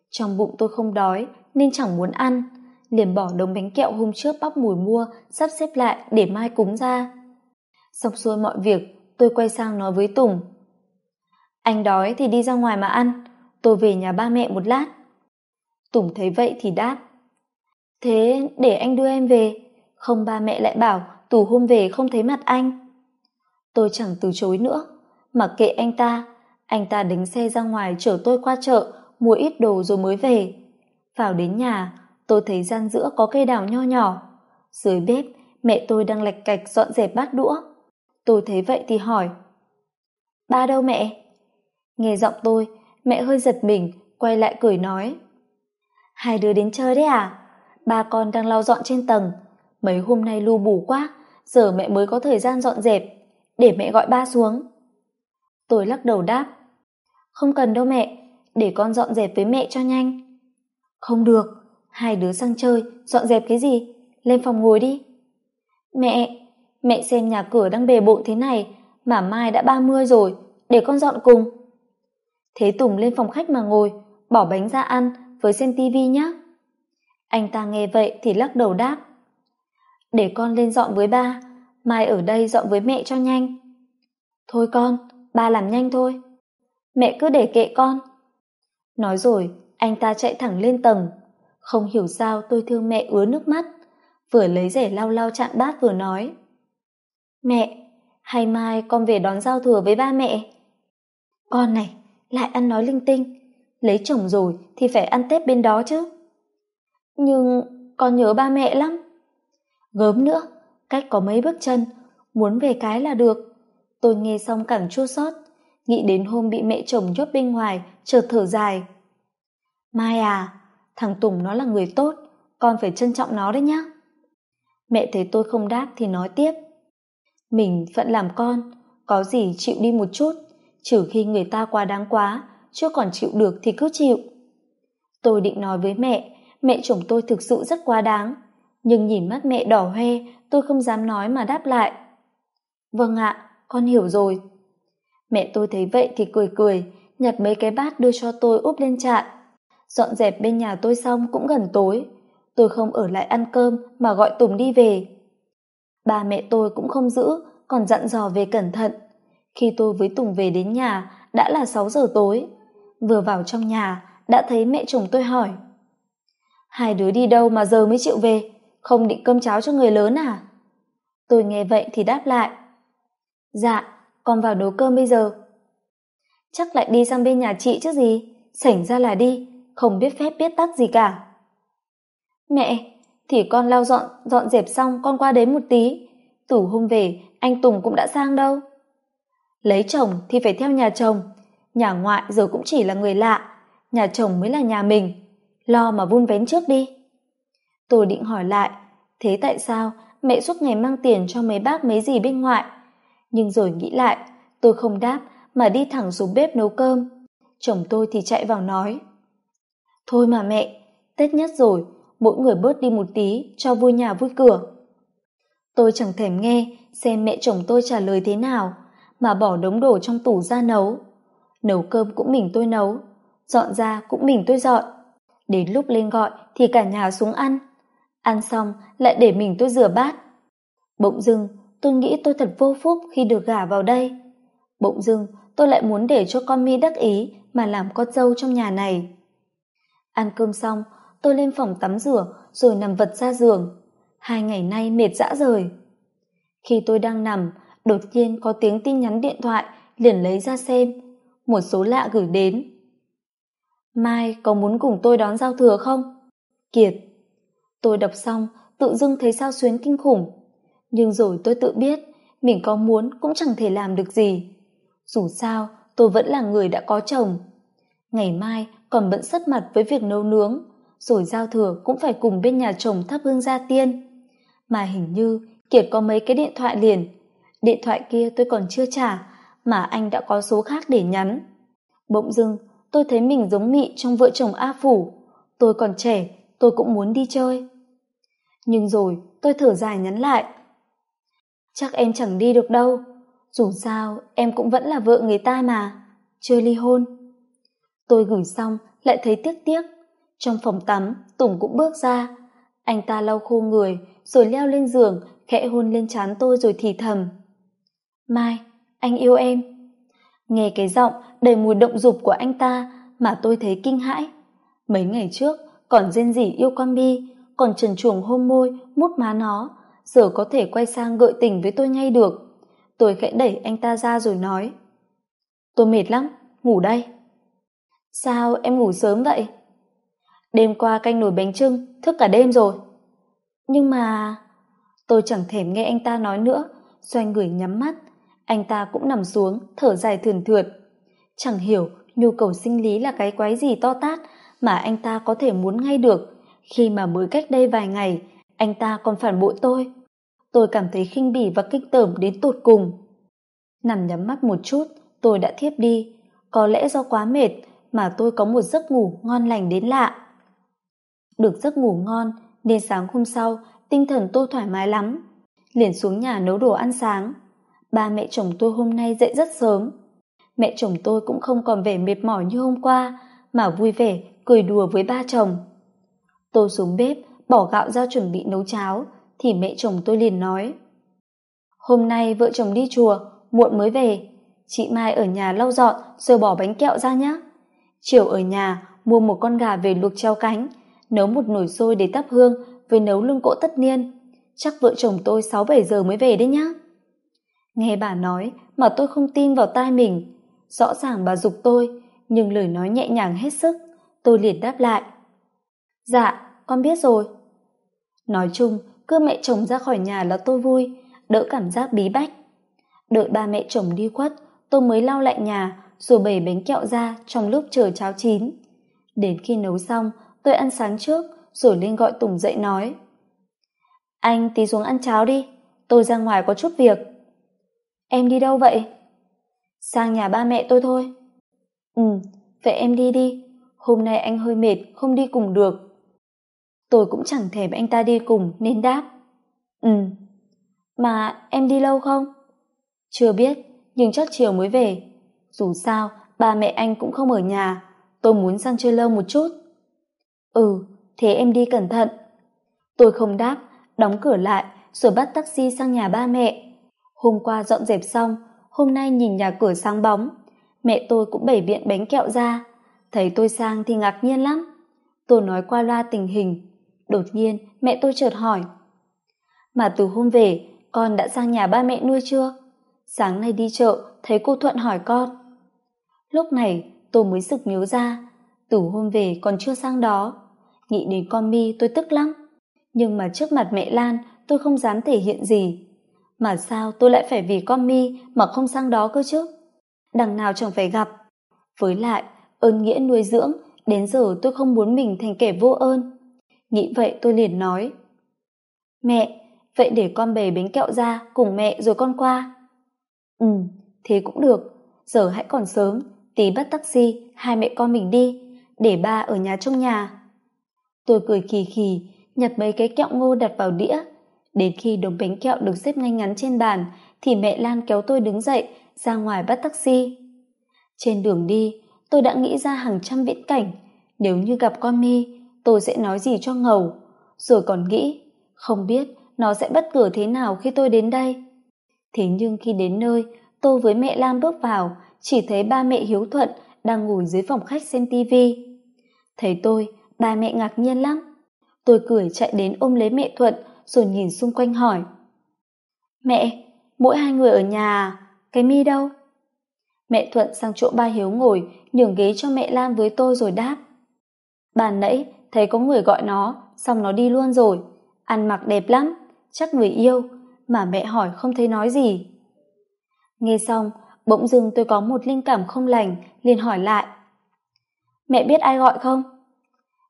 Trong bụng tôi không đói nên chẳng muốn ăn. Liền bỏ đống bánh kẹo hôm trước bắp mùi mua, sắp xếp lại để mai cúng ra. Xong xuôi mọi việc, tôi quay sang nói với tùng. Anh đói thì đi ra ngoài mà ăn, tôi về nhà ba mẹ một lát. Tùng thấy vậy thì đáp. Thế để anh đưa em về, không ba mẹ lại bảo tù hôm về không thấy mặt anh. Tôi chẳng từ chối nữa, mặc kệ anh ta anh ta đánh xe ra ngoài chở tôi qua chợ, mua ít đồ rồi mới về vào đến nhà, tôi thấy gian giữa có cây đào nho nhỏ. Dưới bếp, mẹ tôi đang lạch cạch dọn dẹp bát đũa. Tôi thấy vậy thì hỏi, ba đâu mẹ? Nghe giọng tôi, mẹ hơi giật mình, quay lại cười nói, hai đứa đến chơi đấy à? Ba con đang lau dọn trên tầng. Mấy hôm nay lu bù quá, giờ mẹ mới có thời gian dọn dẹp. Để mẹ gọi ba xuống. Tôi lắc đầu đáp, không cần đâu mẹ, để con dọn dẹp với mẹ cho nhanh không được, hai đứa sang chơi, dọn dẹp cái gì? Lên phòng ngồi đi. Mẹ mẹ xem nhà cửa đang bề bộn thế này, mà mai đã ba mươi rồi, để con dọn cùng. Thế tùng lên phòng khách mà ngồi, bỏ bánh ra ăn, với xem tivi nhé anh ta nghe vậy thì lắc đầu đáp. Để con lên dọn với ba, mai ở đây dọn với mẹ cho nhanh. Thôi con, ba làm nhanh thôi. Mẹ cứ để kệ con. Nói rồi anh ta chạy thẳng lên tầng. Không hiểu sao tôi thương mẹ ứa nước mắt. Vừa lấy rẻ lau lau chạm bát vừa nói. Mẹ, hay mai con về đón giao thừa với ba mẹ. Con này, lại ăn nói linh tinh. Lấy chồng rồi thì phải ăn tết bên đó chứ. Nhưng con nhớ ba mẹ lắm. Gớm nữa, cách có mấy bước chân, muốn về cái là được. Tôi nghe xong càng chua xót, nghĩ đến hôm bị mẹ chồng nhốt bên ngoài, chợt thở dài mai à thằng tùng nó là người tốt, con phải trân trọng nó đấy nhá. Mẹ thấy tôi không đáp thì nói tiếp. Mình phận làm con, có gì chịu đi một chút, trừ khi người ta quá đáng quá, chưa còn chịu được thì cứ chịu. Tôi định nói với mẹ mẹ chồng tôi thực sự rất quá đáng, nhưng nhìn mắt mẹ đỏ hoe, tôi không dám nói mà đáp lại. Vâng ạ, con hiểu rồi. Mẹ tôi thấy vậy thì cười cười, nhặt mấy cái bát đưa cho tôi úp lên chạn Dọn dẹp bên nhà tôi xong cũng gần tối. Tôi không ở lại ăn cơm mà gọi Tùng đi về. Ba mẹ tôi cũng không giữ, còn dặn dò về cẩn thận. Khi tôi với Tùng về đến nhà, đã là sáu giờ tối. Vừa vào trong nhà, đã thấy mẹ chồng tôi hỏi. Hai đứa đi đâu mà giờ mới chịu về? Không định cơm cháo cho người lớn à? Tôi nghe vậy thì đáp lại. Dạ, con vào nấu cơm bây giờ. Chắc lại đi sang bên nhà chị chứ gì? Sảnh ra là đi, không biết phép biết tắc gì cả. Mẹ, thì con lau dọn, dọn dẹp xong con qua đấy một tí. Từ hôm về, anh Tùng cũng đã sang đâu. Lấy chồng thì phải theo nhà chồng, nhà ngoại giờ cũng chỉ là người lạ, nhà chồng mới là nhà mình. Lo mà vun vén trước đi. Tôi định hỏi lại, thế tại sao mẹ suốt ngày mang tiền cho mấy bác mấy gì bên ngoại? Nhưng rồi nghĩ lại, tôi không đáp mà đi thẳng xuống bếp nấu cơm. Chồng tôi thì chạy vào nói. Thôi mà mẹ, Tết nhất rồi, mỗi người bớt đi một tí cho vui nhà vui cửa. Tôi chẳng thèm nghe xem mẹ chồng tôi trả lời thế nào, mà bỏ đống đồ trong tủ ra nấu. Nấu cơm cũng mình tôi nấu, dọn ra cũng mình tôi dọn. Đến lúc lên gọi thì cả nhà xuống ăn. Ăn xong lại để mình tôi rửa bát. Bỗng dưng tôi nghĩ tôi thật vô phúc khi được gả vào đây. Bỗng dưng tôi lại muốn để cho con mi đắc ý mà làm con dâu trong nhà này. Ăn cơm xong, tôi lên phòng tắm rửa rồi nằm vật ra giường. Hai ngày nay mệt dã rời. Khi tôi đang nằm, đột nhiên có tiếng tin nhắn điện thoại liền lấy ra xem. Một số lạ gửi đến. Mai có muốn cùng tôi đón giao thừa không? Kiệt. Tôi đọc xong, tự dưng thấy sao xuyến kinh khủng. Nhưng rồi tôi tự biết, mình có muốn cũng chẳng thể làm được gì. Dù sao, tôi vẫn là người đã có chồng. Ngày mai còn bận sấp mặt với việc nấu nướng, rồi giao thừa cũng phải cùng bên nhà chồng thắp hương gia tiên. Mà hình như Kiệt có mấy cái điện thoại liền. Điện thoại kia tôi còn chưa trả, mà anh đã có số khác để nhắn. Bỗng dưng, tôi thấy mình giống mị trong vợ chồng A Phủ. Tôi còn trẻ, tôi cũng muốn đi chơi. Nhưng rồi, tôi thở dài nhắn lại. Chắc em chẳng đi được đâu. Dù sao, em cũng vẫn là vợ người ta mà. Chưa ly hôn. Tôi gửi xong, lại thấy tiếc tiếc. Trong phòng tắm, Tùng cũng bước ra. Anh ta lau khô người, rồi leo lên giường, khẽ hôn lên trán tôi rồi thì thầm. Mai, anh yêu em. Nghe cái giọng đầy mùi động dục của anh ta mà tôi thấy kinh hãi. Mấy ngày trước, còn rên rỉ yêu con bi, còn trần chuồng hôn môi, mút má nó, giờ có thể quay sang gợi tình với tôi ngay được. Tôi khẽ đẩy anh ta ra rồi nói. Tôi mệt lắm, ngủ đây. Sao em ngủ sớm vậy? Đêm qua canh nồi bánh trưng, thức cả đêm rồi. Nhưng mà... Tôi chẳng thèm nghe anh ta nói nữa, xoay người nhắm mắt. Anh ta cũng nằm xuống, thở dài thườn thượt. Chẳng hiểu nhu cầu sinh lý là cái quái gì to tát mà anh ta có thể muốn ngay được khi mà mới cách đây vài ngày anh ta còn phản bội tôi. Tôi cảm thấy khinh bỉ và kinh tởm đến tột cùng. Nằm nhắm mắt một chút, tôi đã thiếp đi. Có lẽ do quá mệt mà tôi có một giấc ngủ ngon lành đến lạ. Được giấc ngủ ngon nên sáng hôm sau tinh thần tôi thoải mái lắm. Liền xuống nhà nấu đồ ăn sáng. Ba mẹ chồng tôi hôm nay dậy rất sớm. Mẹ chồng tôi cũng không còn vẻ mệt mỏi như hôm qua mà vui vẻ cười đùa với ba chồng. Tôi xuống bếp bỏ gạo ra chuẩn bị nấu cháo thì mẹ chồng tôi liền nói Hôm nay vợ chồng đi chùa, muộn mới về. Chị Mai ở nhà lau dọn rồi bỏ bánh kẹo ra nhé. Chiều ở nhà mua một con gà về luộc treo cánh, nấu một nồi sôi để tắp hương với nấu lưng cỗ tất niên. Chắc vợ chồng tôi sáu bảy giờ mới về đấy nhá. Nghe bà nói mà tôi không tin vào tai mình. Rõ ràng bà dục tôi, nhưng lời nói nhẹ nhàng hết sức. Tôi liền đáp lại. Dạ, con biết rồi. Nói chung, cứ mẹ chồng ra khỏi nhà là tôi vui, đỡ cảm giác bí bách. Đợi ba mẹ chồng đi khuất, tôi mới lau lại nhà, rồi bày bánh kẹo ra trong lúc chờ cháo chín. Đến khi nấu xong, tôi ăn sáng trước, rồi lên gọi Tùng dậy nói. Anh tí xuống ăn cháo đi, tôi ra ngoài có chút việc. Em đi đâu vậy? Sang nhà ba mẹ tôi thôi. Ừ, vậy em đi đi, hôm nay anh hơi mệt, không đi cùng được. Tôi cũng chẳng thèm anh ta đi cùng nên đáp. Ừ, mà em đi lâu không? Chưa biết, nhưng chắc chiều mới về. Dù sao, ba mẹ anh cũng không ở nhà, tôi muốn sang chơi lâu một chút. ừ thế em đi cẩn thận. Tôi không đáp đóng cửa lại rồi bắt taxi sang nhà ba mẹ. Hôm qua dọn dẹp xong hôm nay nhìn nhà cửa sáng bóng. Mẹ tôi cũng bày biện bánh kẹo ra. Thấy tôi sang thì ngạc nhiên lắm. Tôi nói qua loa tình hình. Đột nhiên mẹ tôi chợt hỏi. Mà từ hôm về con đã sang nhà ba mẹ nuôi chưa? Sáng nay đi chợ thấy cô thuận hỏi con lúc này, tôi mới sực nhớ ra, từ hôm về còn chưa sang đó. Nghĩ đến con mi tôi tức lắm. Nhưng mà trước mặt mẹ lan, tôi không dám thể hiện gì. Mà sao tôi lại phải vì con mi mà không sang đó cơ chứ? Đằng nào chẳng phải gặp. Với lại, ơn nghĩa nuôi dưỡng, đến giờ tôi không muốn mình thành kẻ vô ơn. Nghĩ vậy tôi liền nói, mẹ, vậy để con bề bánh kẹo ra cùng mẹ rồi con qua. Ừ thế cũng được. Giờ hãy còn sớm tí bắt taxi, hai mẹ con mình đi, để ba ở nhà trong nhà. Tôi cười khì khì, nhặt mấy cái kẹo ngô đặt vào đĩa. Đến khi đống bánh kẹo được xếp ngay ngắn trên bàn, thì mẹ lan kéo tôi đứng dậy, ra ngoài bắt taxi. Trên đường đi, tôi đã nghĩ ra hàng trăm viễn cảnh. Nếu như gặp con mi, tôi sẽ nói gì cho ngầu? Rồi còn nghĩ, không biết nó sẽ bất cửa thế nào khi tôi đến đây. Thế nhưng khi đến nơi, tôi với mẹ lam bước vào chỉ thấy ba mẹ hiếu thuận đang ngồi dưới phòng khách xem tivi thấy tôi ba mẹ ngạc nhiên lắm. Tôi cười chạy đến ôm lấy mẹ thuận rồi nhìn xung quanh hỏi. Mẹ, mỗi hai người ở nhà, cái mi đâu? Mẹ thuận sang chỗ ba hiếu ngồi, nhường ghế cho mẹ lan với tôi rồi đáp. Bàn nãy, thấy có người gọi nó, xong nó đi luôn rồi. Ăn mặc đẹp lắm, chắc người yêu, mà mẹ hỏi không thấy nói gì. Nghe xong bỗng dưng tôi có một linh cảm không lành, liền hỏi lại. Mẹ biết ai gọi không?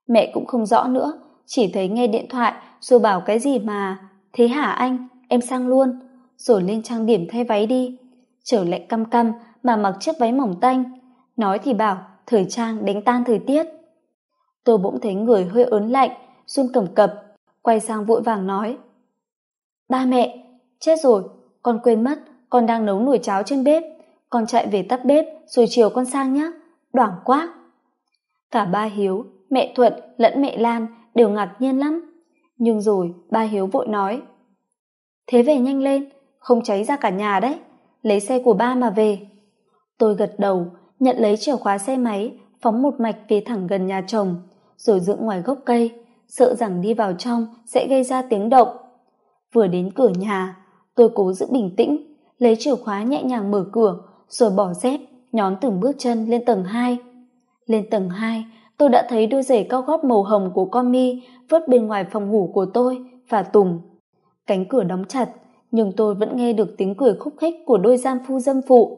Mẹ cũng không rõ nữa, chỉ thấy nghe điện thoại, rồi bảo cái gì mà, thế hả anh? Em sang luôn. Rồi lên trang điểm thay váy đi. Trở lại căm căm mà mặc chiếc váy mỏng tanh. Nói thì bảo, thời trang đánh tan thời tiết. Tôi bỗng thấy người hơi ớn lạnh, run cầm cập, quay sang vội vàng nói, ba mẹ, chết rồi, con quên mất, con đang nấu nồi cháo trên bếp con chạy về tắt bếp, rồi chiều con sang nhé đoảng quá cả ba hiếu, mẹ thuận lẫn mẹ lan đều ngạc nhiên lắm. Nhưng rồi ba hiếu vội nói. Thế về nhanh lên, không cháy ra cả nhà đấy. Lấy xe của ba mà về. Tôi gật đầu, nhận lấy chìa khóa xe máy, phóng một mạch về thẳng gần nhà chồng, rồi dựng ngoài gốc cây, sợ rằng đi vào trong sẽ gây ra tiếng động. Vừa đến cửa nhà, tôi cố giữ bình tĩnh, lấy chìa khóa nhẹ nhàng mở cửa rồi bỏ dép, nhón từng bước chân lên tầng hai. Lên tầng hai, tôi đã thấy đôi giày cao gót màu hồng của con mi vớt bên ngoài phòng ngủ của tôi và tùng. Cánh cửa đóng chặt, nhưng tôi vẫn nghe được tiếng cười khúc khích của đôi giam phu dâm phụ.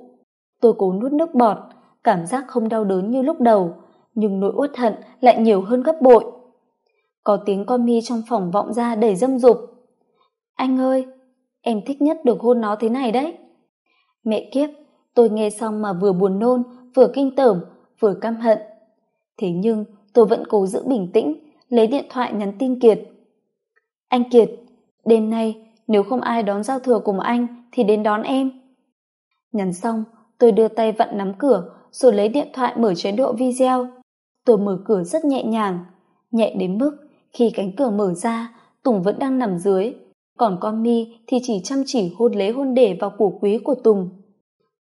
Tôi cố nuốt nước bọt, cảm giác không đau đớn như lúc đầu, nhưng nỗi uất hận lại nhiều hơn gấp bội. Có tiếng con mi trong phòng vọng ra đầy dâm dục. Anh ơi, em thích nhất được hôn nó thế này đấy. Mẹ kiếp tôi nghe xong mà vừa buồn nôn, vừa kinh tởm, vừa căm hận. Thế nhưng, tôi vẫn cố giữ bình tĩnh, lấy điện thoại nhắn tin kiệt. Anh kiệt, đêm nay nếu không ai đón giao thừa cùng anh thì đến đón em. Nhắn xong, tôi đưa tay vặn nắm cửa, rồi lấy điện thoại mở chế độ video. Tôi mở cửa rất nhẹ nhàng. Nhẹ đến mức khi cánh cửa mở ra, tùng vẫn đang nằm dưới. Còn con mi thì chỉ chăm chỉ hôn lấy hôn để vào củ quý của tùng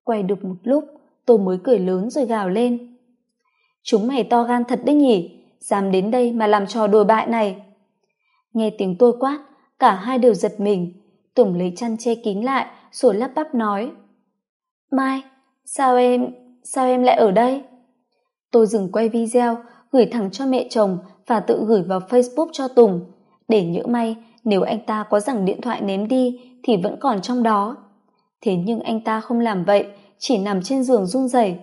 quay được một lúc, tôi mới cười lớn rồi gào lên. Chúng mày to gan thật đấy nhỉ, dám đến đây mà làm trò đồi bại này. Nghe tiếng tôi quát, cả hai đều giật mình. Tùng lấy chăn che kín lại rồi lắp bắp nói. Mai, sao em sao em lại ở đây? Tôi dừng quay video, gửi thẳng cho mẹ chồng và tự gửi vào facebook cho tùng. Để nhỡ may, nếu anh ta có rằng điện thoại ném đi thì vẫn còn trong đó thế nhưng anh ta không làm vậy, chỉ nằm trên giường run rẩy.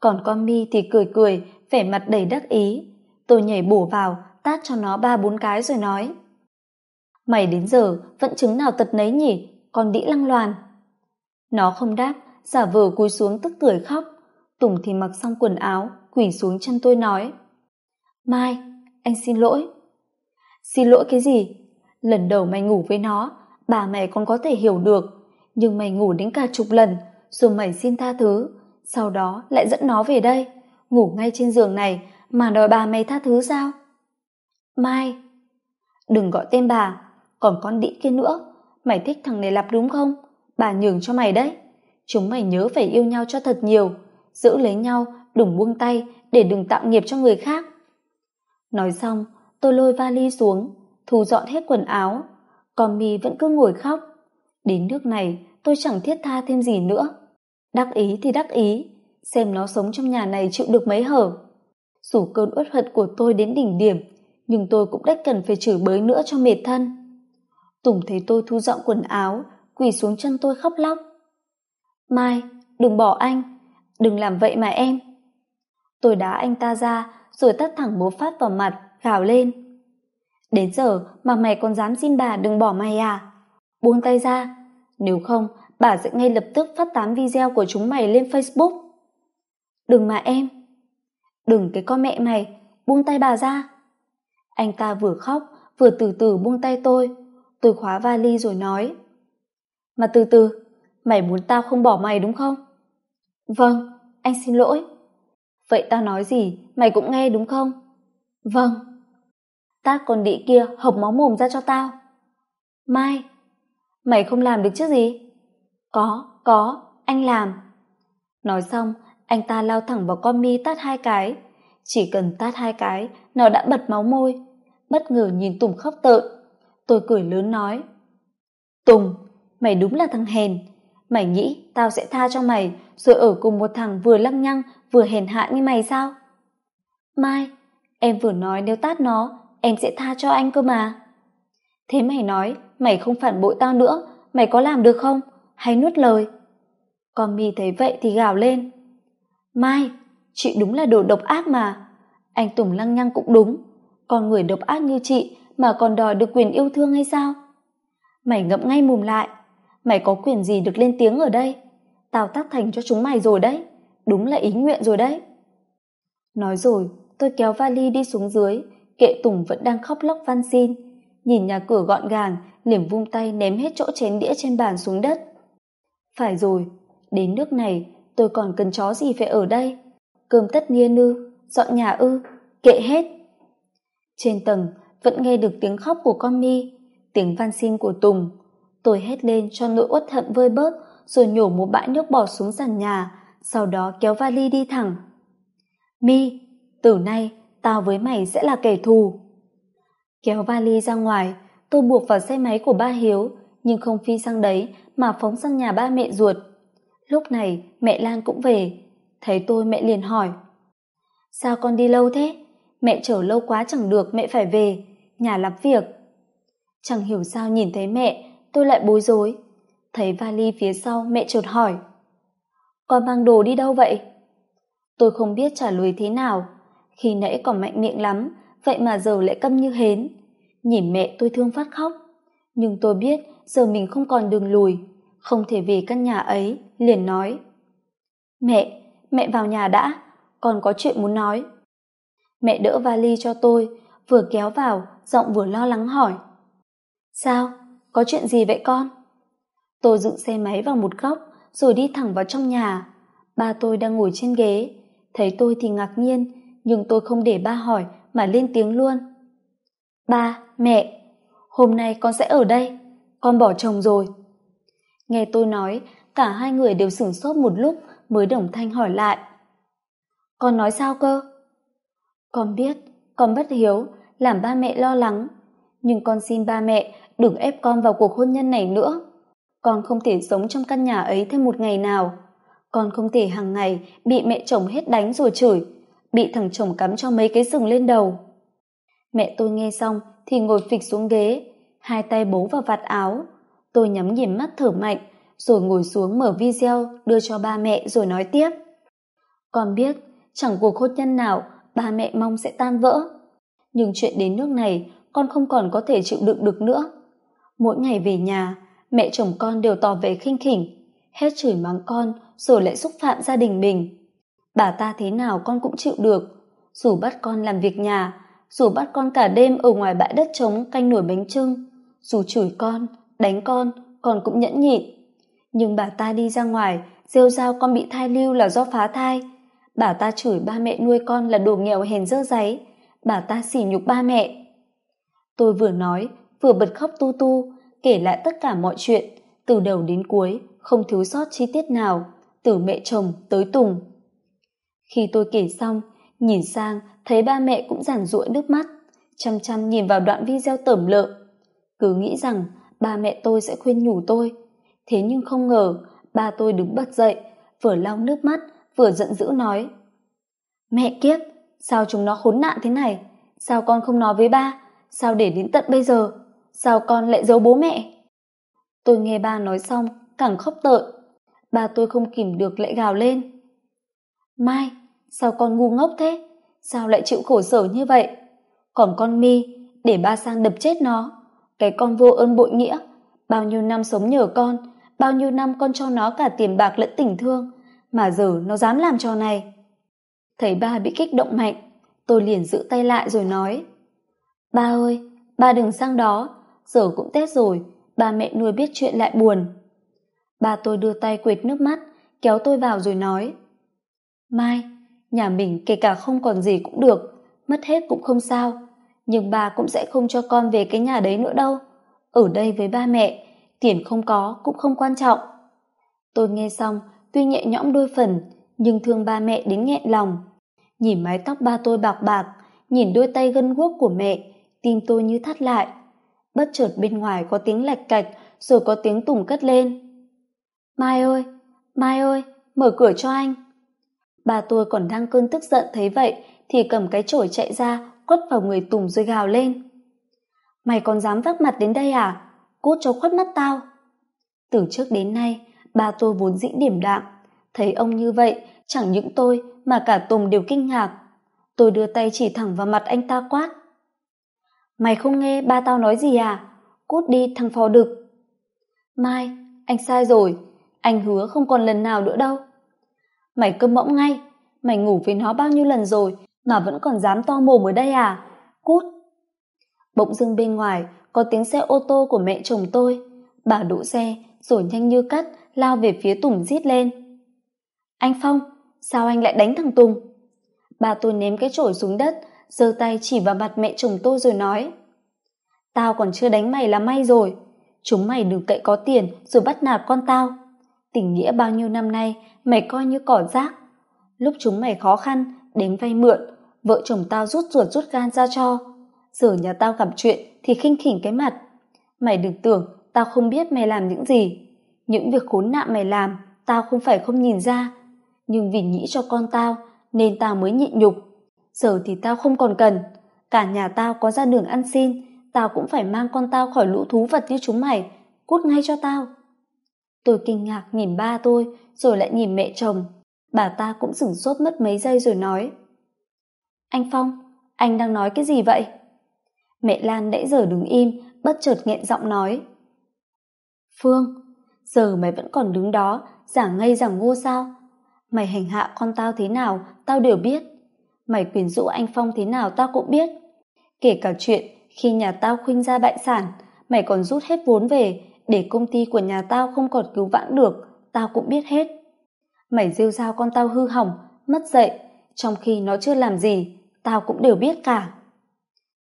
Còn con mi thì cười cười, vẻ mặt đầy đắc ý. Tôi nhảy bổ vào, tát cho nó ba bốn cái rồi nói. Mày đến giờ vẫn chứng nào tật nấy nhỉ? Con đĩ lăng loàn. Nó không đáp, giả vờ cúi xuống tức cười khóc. Tùng thì mặc xong quần áo, quỳ xuống chân tôi nói. Mai, anh xin lỗi. Xin lỗi cái gì? Lần đầu mày ngủ với nó, bà mày còn có thể hiểu được nhưng mày ngủ đến cả chục lần rồi mày xin tha thứ. Sau đó lại dẫn nó về đây, ngủ ngay trên giường này mà đòi bà mày tha thứ sao? Mai, đừng gọi tên bà, còn con đĩ kia nữa. Mày thích thằng này lặp đúng không? Bà nhường cho mày đấy. Chúng mày nhớ phải yêu nhau cho thật nhiều, giữ lấy nhau, đừng buông tay để đừng tạo nghiệp cho người khác. Nói xong, tôi lôi vali xuống, thu dọn hết quần áo. Còn mi vẫn cứ ngồi khóc. Đến nước này tôi chẳng thiết tha thêm gì nữa. Đắc ý thì đắc ý, xem nó sống trong nhà này chịu được mấy hở. Dù cơn uất hận của tôi đến đỉnh điểm, nhưng tôi cũng đách cần phải chửi bới nữa cho mệt thân. Tùng thấy tôi thu dọn quần áo, quỳ xuống chân tôi khóc lóc. Mai, đừng bỏ anh, đừng làm vậy mà em. Tôi đá anh ta ra, rồi tắt thẳng bố phát vào mặt, gào lên. Đến giờ mà mày còn dám xin bà đừng bỏ mày à? Buông tay ra nếu không, bà sẽ ngay lập tức phát tán video của chúng mày lên facebook. Đừng mà em. Đừng cái con mẹ mày, buông tay bà ra. Anh ta vừa khóc, vừa từ từ buông tay tôi. Tôi khóa vali rồi nói. Mà từ từ, mày muốn tao không bỏ mày đúng không? Vâng anh xin lỗi. Vậy tao nói gì, mày cũng nghe đúng không? Vâng. Tát con đĩ kia hộc máu mồm ra cho tao. Mai mày không làm được chứ gì? Có có, anh làm. Nói xong, anh ta lao thẳng vào con mi tát hai cái. Chỉ cần tát hai cái, nó đã bật máu môi. Bất ngờ nhìn tùng khóc tợn. Tôi cười lớn nói, tùng, mày đúng là thằng hèn. Mày nghĩ tao sẽ tha cho mày, rồi ở cùng một thằng vừa lăng nhăng, vừa hèn hạ như mày sao? Mai, em vừa nói nếu tát nó, em sẽ tha cho anh cơ mà thế mày nói, mày không phản bội tao nữa, mày có làm được không? Hay nuốt lời? Con mi thấy vậy thì gào lên. Mai, chị đúng là đồ độc ác mà. Anh tùng lăng nhăng cũng đúng. Con người độc ác như chị mà còn đòi được quyền yêu thương hay sao? Mày ngậm ngay mồm lại. Mày có quyền gì được lên tiếng ở đây? Tao tác thành cho chúng mày rồi đấy. Đúng là ý nguyện rồi đấy. Nói rồi, tôi kéo vali đi xuống dưới. Kệ tùng vẫn đang khóc lóc van xin nhìn nhà cửa gọn gàng liềm vung tay ném hết chỗ chén đĩa trên bàn xuống đất. Phải rồi, đến nước này, tôi còn cần chó gì phải ở đây? Cơm tất niên ư dọn nhà ư, kệ hết. Trên tầng, vẫn nghe được tiếng khóc của con mi tiếng van xin của tùng. Tôi hét lên cho nỗi uất hận vơi bớt, rồi nhổ một bãi nước bọt xuống sàn nhà, sau đó kéo vali đi thẳng. Mi, từ nay tao với mày sẽ là kẻ thù kéo vali ra ngoài, tôi buộc vào xe máy của ba hiếu, nhưng không phi sang đấy mà phóng sang nhà ba mẹ ruột. Lúc này, mẹ lan cũng về. Thấy tôi, mẹ liền hỏi, sao con đi lâu thế? Mẹ chở lâu quá chẳng được, mẹ phải về, nhà làm việc. Chẳng hiểu sao nhìn thấy mẹ, tôi lại bối rối. Thấy vali phía sau, mẹ chợt hỏi, con mang đồ đi đâu vậy? Tôi không biết trả lời thế nào. Khi nãy còn mạnh miệng lắm vậy mà giờ lại câm như hến. Nhìn mẹ tôi thương phát khóc. Nhưng tôi biết giờ mình không còn đường lùi. Không thể về căn nhà ấy, liền nói. Mẹ mẹ vào nhà đã. Còn có chuyện muốn nói. Mẹ đỡ vali cho tôi, vừa kéo vào, giọng vừa lo lắng hỏi. Sao? Có chuyện gì vậy con? Tôi dựng xe máy vào một góc, rồi đi thẳng vào trong nhà. Ba tôi đang ngồi trên ghế. Thấy tôi thì ngạc nhiên, nhưng tôi không để ba hỏi mà lên tiếng luôn. Ba, mẹ, hôm nay con sẽ ở đây, con bỏ chồng rồi. Nghe tôi nói, cả hai người đều sửng sốt một lúc mới đồng thanh hỏi lại. Con nói sao cơ? Con biết, con bất hiếu, làm ba mẹ lo lắng. Nhưng con xin ba mẹ đừng ép con vào cuộc hôn nhân này nữa. Con không thể sống trong căn nhà ấy thêm một ngày nào. Con không thể hàng ngày bị mẹ chồng hết đánh rồi chửi bị thằng chồng cắm cho mấy cái sừng lên đầu. Mẹ tôi nghe xong thì ngồi phịch xuống ghế, hai tay bấu vào vạt áo. Tôi nhắm nhìn mắt thở mạnh, rồi ngồi xuống mở video đưa cho ba mẹ rồi nói tiếp. Con biết, chẳng cuộc hôn nhân nào ba mẹ mong sẽ tan vỡ. Nhưng chuyện đến nước này, con không còn có thể chịu đựng được nữa. Mỗi ngày về nhà, mẹ chồng con đều tỏ vẻ khinh khỉnh. Hết chửi mắng con, rồi lại xúc phạm gia đình mình bà ta thế nào con cũng chịu được. Dù bắt con làm việc nhà, dù bắt con cả đêm ở ngoài bãi đất trống canh nổi bánh trưng dù chửi con, đánh con con cũng nhẫn nhịn. Nhưng bà ta đi ra ngoài, rêu rao con bị thai lưu là do phá thai. Bà ta chửi ba mẹ nuôi con là đồ nghèo hèn dơ giấy. Bà ta sỉ nhục ba mẹ. Tôi vừa nói, vừa bật khóc tu tu, kể lại tất cả mọi chuyện. Từ đầu đến cuối, không thiếu sót chi tiết nào. Từ mẹ chồng tới tùng khi tôi kể xong, nhìn sang, thấy ba mẹ cũng giản ruỗi nước mắt, chăm chăm nhìn vào đoạn video tởm lợm cứ nghĩ rằng, ba mẹ tôi sẽ khuyên nhủ tôi. Thế nhưng không ngờ, ba tôi đứng bật dậy, vừa lau nước mắt, vừa giận dữ nói. Mẹ kiếp, sao chúng nó khốn nạn thế này? Sao con không nói với ba? Sao để đến tận bây giờ? Sao con lại giấu bố mẹ? Tôi nghe ba nói xong, càng khóc tợn. Ba tôi không kìm được lại gào lên. Mai sao con ngu ngốc thế? Sao lại chịu khổ sở như vậy? Còn con mi, để ba sang đập chết nó. Cái con vô ơn bội nghĩa. Bao nhiêu năm sống nhờ con, bao nhiêu năm con cho nó cả tiền bạc lẫn tình thương, mà giờ nó dám làm trò này. Thấy ba bị kích động mạnh. Tôi liền giữ tay lại rồi nói. Ba ơi, ba đừng sang đó. Giờ cũng tết rồi, ba mẹ nuôi biết chuyện lại buồn. Ba tôi đưa tay quệt nước mắt, kéo tôi vào rồi nói. Mai nhà mình kể cả không còn gì cũng được, mất hết cũng không sao. Nhưng ba cũng sẽ không cho con về cái nhà đấy nữa đâu. Ở đây với ba mẹ, tiền không có cũng không quan trọng. Tôi nghe xong, tuy nhẹ nhõm đôi phần, nhưng thương ba mẹ đến nghẹn lòng. Nhìn mái tóc ba tôi bạc bạc, nhìn đôi tay gân guốc của mẹ, tim tôi như thắt lại. Bất chợt bên ngoài có tiếng lạch cạch, rồi có tiếng tùng cất lên. Mai ơi mai ơi, mở cửa cho anh bà tôi còn đang cơn tức giận thấy vậy, thì cầm cái chổi chạy ra, quất vào người tùng rồi gào lên. Mày còn dám vác mặt đến đây à? Cút cho khuất mắt tao. Từ trước đến nay ba tôi vốn dĩ điểm đạm. Thấy ông như vậy, chẳng những tôi mà cả tùng đều kinh ngạc. Tôi đưa tay chỉ thẳng vào mặt anh ta quát. Mày không nghe ba tao nói gì à? Cút đi, thằng phò đực. Mai, anh sai rồi. Anh hứa không còn lần nào nữa đâu mày cơm mõm ngay. Mày ngủ với nó bao nhiêu lần rồi? Mà vẫn còn dám to mồm ở đây à? Cút. Bỗng dưng bên ngoài có tiếng xe ô tô của mẹ chồng tôi. Bà đỗ xe, rồi nhanh như cắt, lao về phía tùng rít lên. Anh phong, sao anh lại đánh thằng tùng? Bà tôi ném cái chổi xuống đất, giơ tay chỉ vào mặt mẹ chồng tôi rồi nói. Tao còn chưa đánh mày là may rồi. Chúng mày đừng cậy có tiền rồi bắt nạt con tao. Tình nghĩa bao nhiêu năm nay mày coi như cỏ rác. Lúc chúng mày khó khăn, đến vay mượn, vợ chồng tao rút ruột rút gan ra cho. Giờ nhà tao gặp chuyện thì khinh khỉnh cái mặt. Mày đừng tưởng tao không biết mày làm những gì. Những việc khốn nạn mày làm, tao không phải không nhìn ra. Nhưng vì nghĩ cho con tao, nên tao mới nhịn nhục. Giờ thì tao không còn cần. Cả nhà tao có ra đường ăn xin, tao cũng phải mang con tao khỏi lũ thú vật như chúng mày. Cút ngay cho tao tôi kinh ngạc nhìn ba tôi, rồi lại nhìn mẹ chồng. Bà ta cũng sửng sốt mất mấy giây rồi nói. Anh phong, anh đang nói cái gì vậy? Mẹ lan nãy giờ đứng im, bất chợt nghẹn giọng nói. Phương, giờ mày vẫn còn đứng đó, giả ngây giả ngô sao? Mày hành hạ con tao thế nào, tao đều biết. Mày quyến rũ anh phong thế nào, tao cũng biết. Kể cả chuyện khi nhà tao khuynh ra bại sản, mày còn rút hết vốn về để công ty của nhà tao không còn cứu vãn được, tao cũng biết hết. Mày rêu rao con tao hư hỏng, mất dậy trong khi nó chưa làm gì, tao cũng đều biết cả.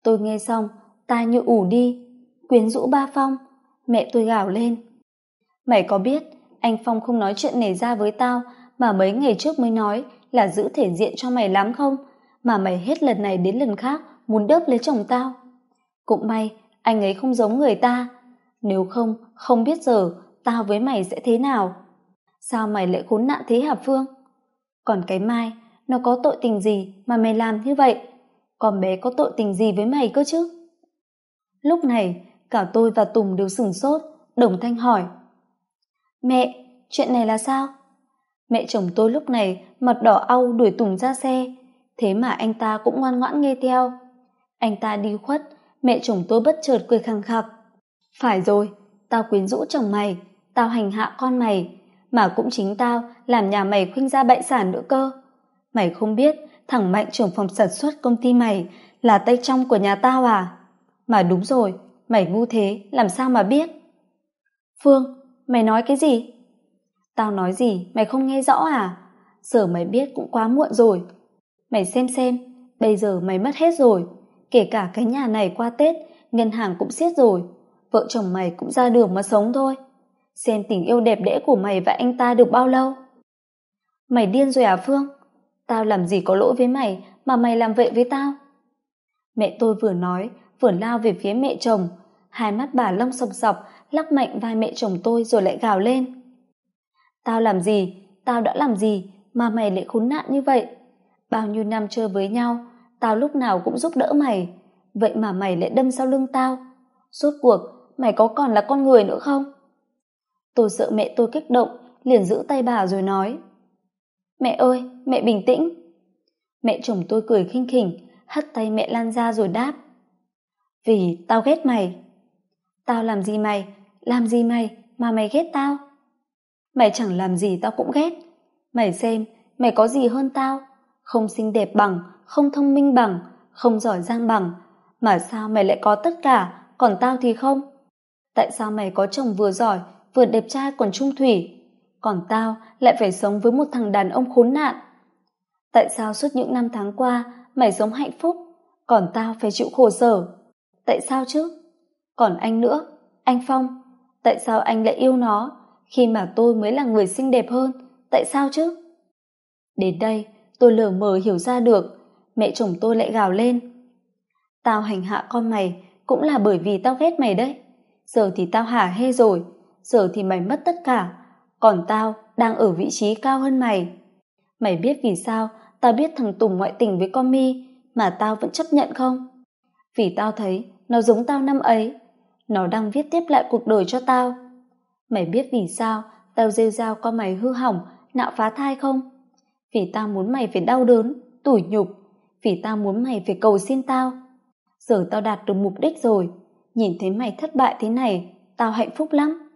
Tôi nghe xong, ta như ủ đi. Quyến rũ ba phong. Mẹ tôi gào lên. Mày có biết, anh phong không nói chuyện này ra với tao mà mấy ngày trước mới nói là giữ thể diện cho mày lắm không? Mà mày hết lần này đến lần khác muốn đớp lấy chồng tao. Cũng may, anh ấy không giống người ta. Nếu không không biết giờ, tao với mày sẽ thế nào? Sao mày lại khốn nạn thế hả phương? Còn cái mai, nó có tội tình gì mà mày làm như vậy? Con bé có tội tình gì với mày cơ chứ? Lúc này, cả tôi và tùng đều sửng sốt, đồng thanh hỏi. Mẹ, chuyện này là sao? Mẹ chồng tôi lúc này mặt đỏ au đuổi tùng ra xe, thế mà anh ta cũng ngoan ngoãn nghe theo. Anh ta đi khuất, mẹ chồng tôi bất chợt cười khăng khặc. Phải rồi tao quyến rũ chồng mày, tao hành hạ con mày, mà cũng chính tao làm nhà mày khuynh ra bại sản nữa cơ. Mày không biết thằng mạnh trưởng phòng sản xuất công ty mày là tay trong của nhà tao à? Mà đúng rồi, mày ngu thế, làm sao mà biết? Phương, mày nói cái gì? Tao nói gì, mày không nghe rõ à? Giờ mày biết cũng quá muộn rồi. Mày xem xem, bây giờ mày mất hết rồi. Kể cả cái nhà này qua tết, ngân hàng cũng xiết rồi vợ chồng mày cũng ra đường mà sống thôi. Xem tình yêu đẹp đẽ của mày và anh ta được bao lâu. Mày điên rồi à phương? Tao làm gì có lỗi với mày mà mày làm vậy với tao? Mẹ tôi vừa nói, vừa lao về phía mẹ chồng. Hai mắt bà lông sọc sọc, lắc mạnh vai mẹ chồng tôi rồi lại gào lên. Tao làm gì? Tao đã làm gì mà mày lại khốn nạn như vậy? Bao nhiêu năm chơi với nhau, tao lúc nào cũng giúp đỡ mày. Vậy mà mày lại đâm sau lưng tao. Rốt cuộc mày có còn là con người nữa không? Tôi sợ mẹ tôi kích động, liền giữ tay bà rồi nói. Mẹ ơi, mẹ bình tĩnh. Mẹ chồng tôi cười khinh khỉnh, hất tay mẹ lan ra rồi đáp. Vì tao ghét mày. Tao làm gì mày? Làm gì mày mà mày ghét tao? Mày chẳng làm gì tao cũng ghét. Mày xem, mày có gì hơn tao? Không xinh đẹp bằng, không thông minh bằng, không giỏi giang bằng. Mà sao mày lại có tất cả, còn tao thì không? Tại sao mày có chồng vừa giỏi, vừa đẹp trai còn trung thủy? Còn tao lại phải sống với một thằng đàn ông khốn nạn. Tại sao suốt những năm tháng qua mày sống hạnh phúc, còn tao phải chịu khổ sở? Tại sao chứ? Còn anh nữa, anh phong, tại sao anh lại yêu nó khi mà tôi mới là người xinh đẹp hơn? Tại sao chứ? Đến đây tôi lờ mờ hiểu ra được, mẹ chồng tôi lại gào lên. Tao hành hạ con mày cũng là bởi vì tao ghét mày đấy giờ thì tao hả hê rồi, giờ thì mày mất tất cả, còn tao đang ở vị trí cao hơn mày. Mày biết vì sao tao biết thằng tùng ngoại tình với con mi mà tao vẫn chấp nhận không? Vì tao thấy nó giống tao năm ấy, nó đang viết tiếp lại cuộc đời cho tao. Mày biết vì sao tao rêu rao con mày hư hỏng, nạo phá thai không? Vì tao muốn mày phải đau đớn, tủi nhục. Vì tao muốn mày phải cầu xin tao. Giờ tao đạt được mục đích rồi nhìn thấy mày thất bại thế này, tao hạnh phúc lắm.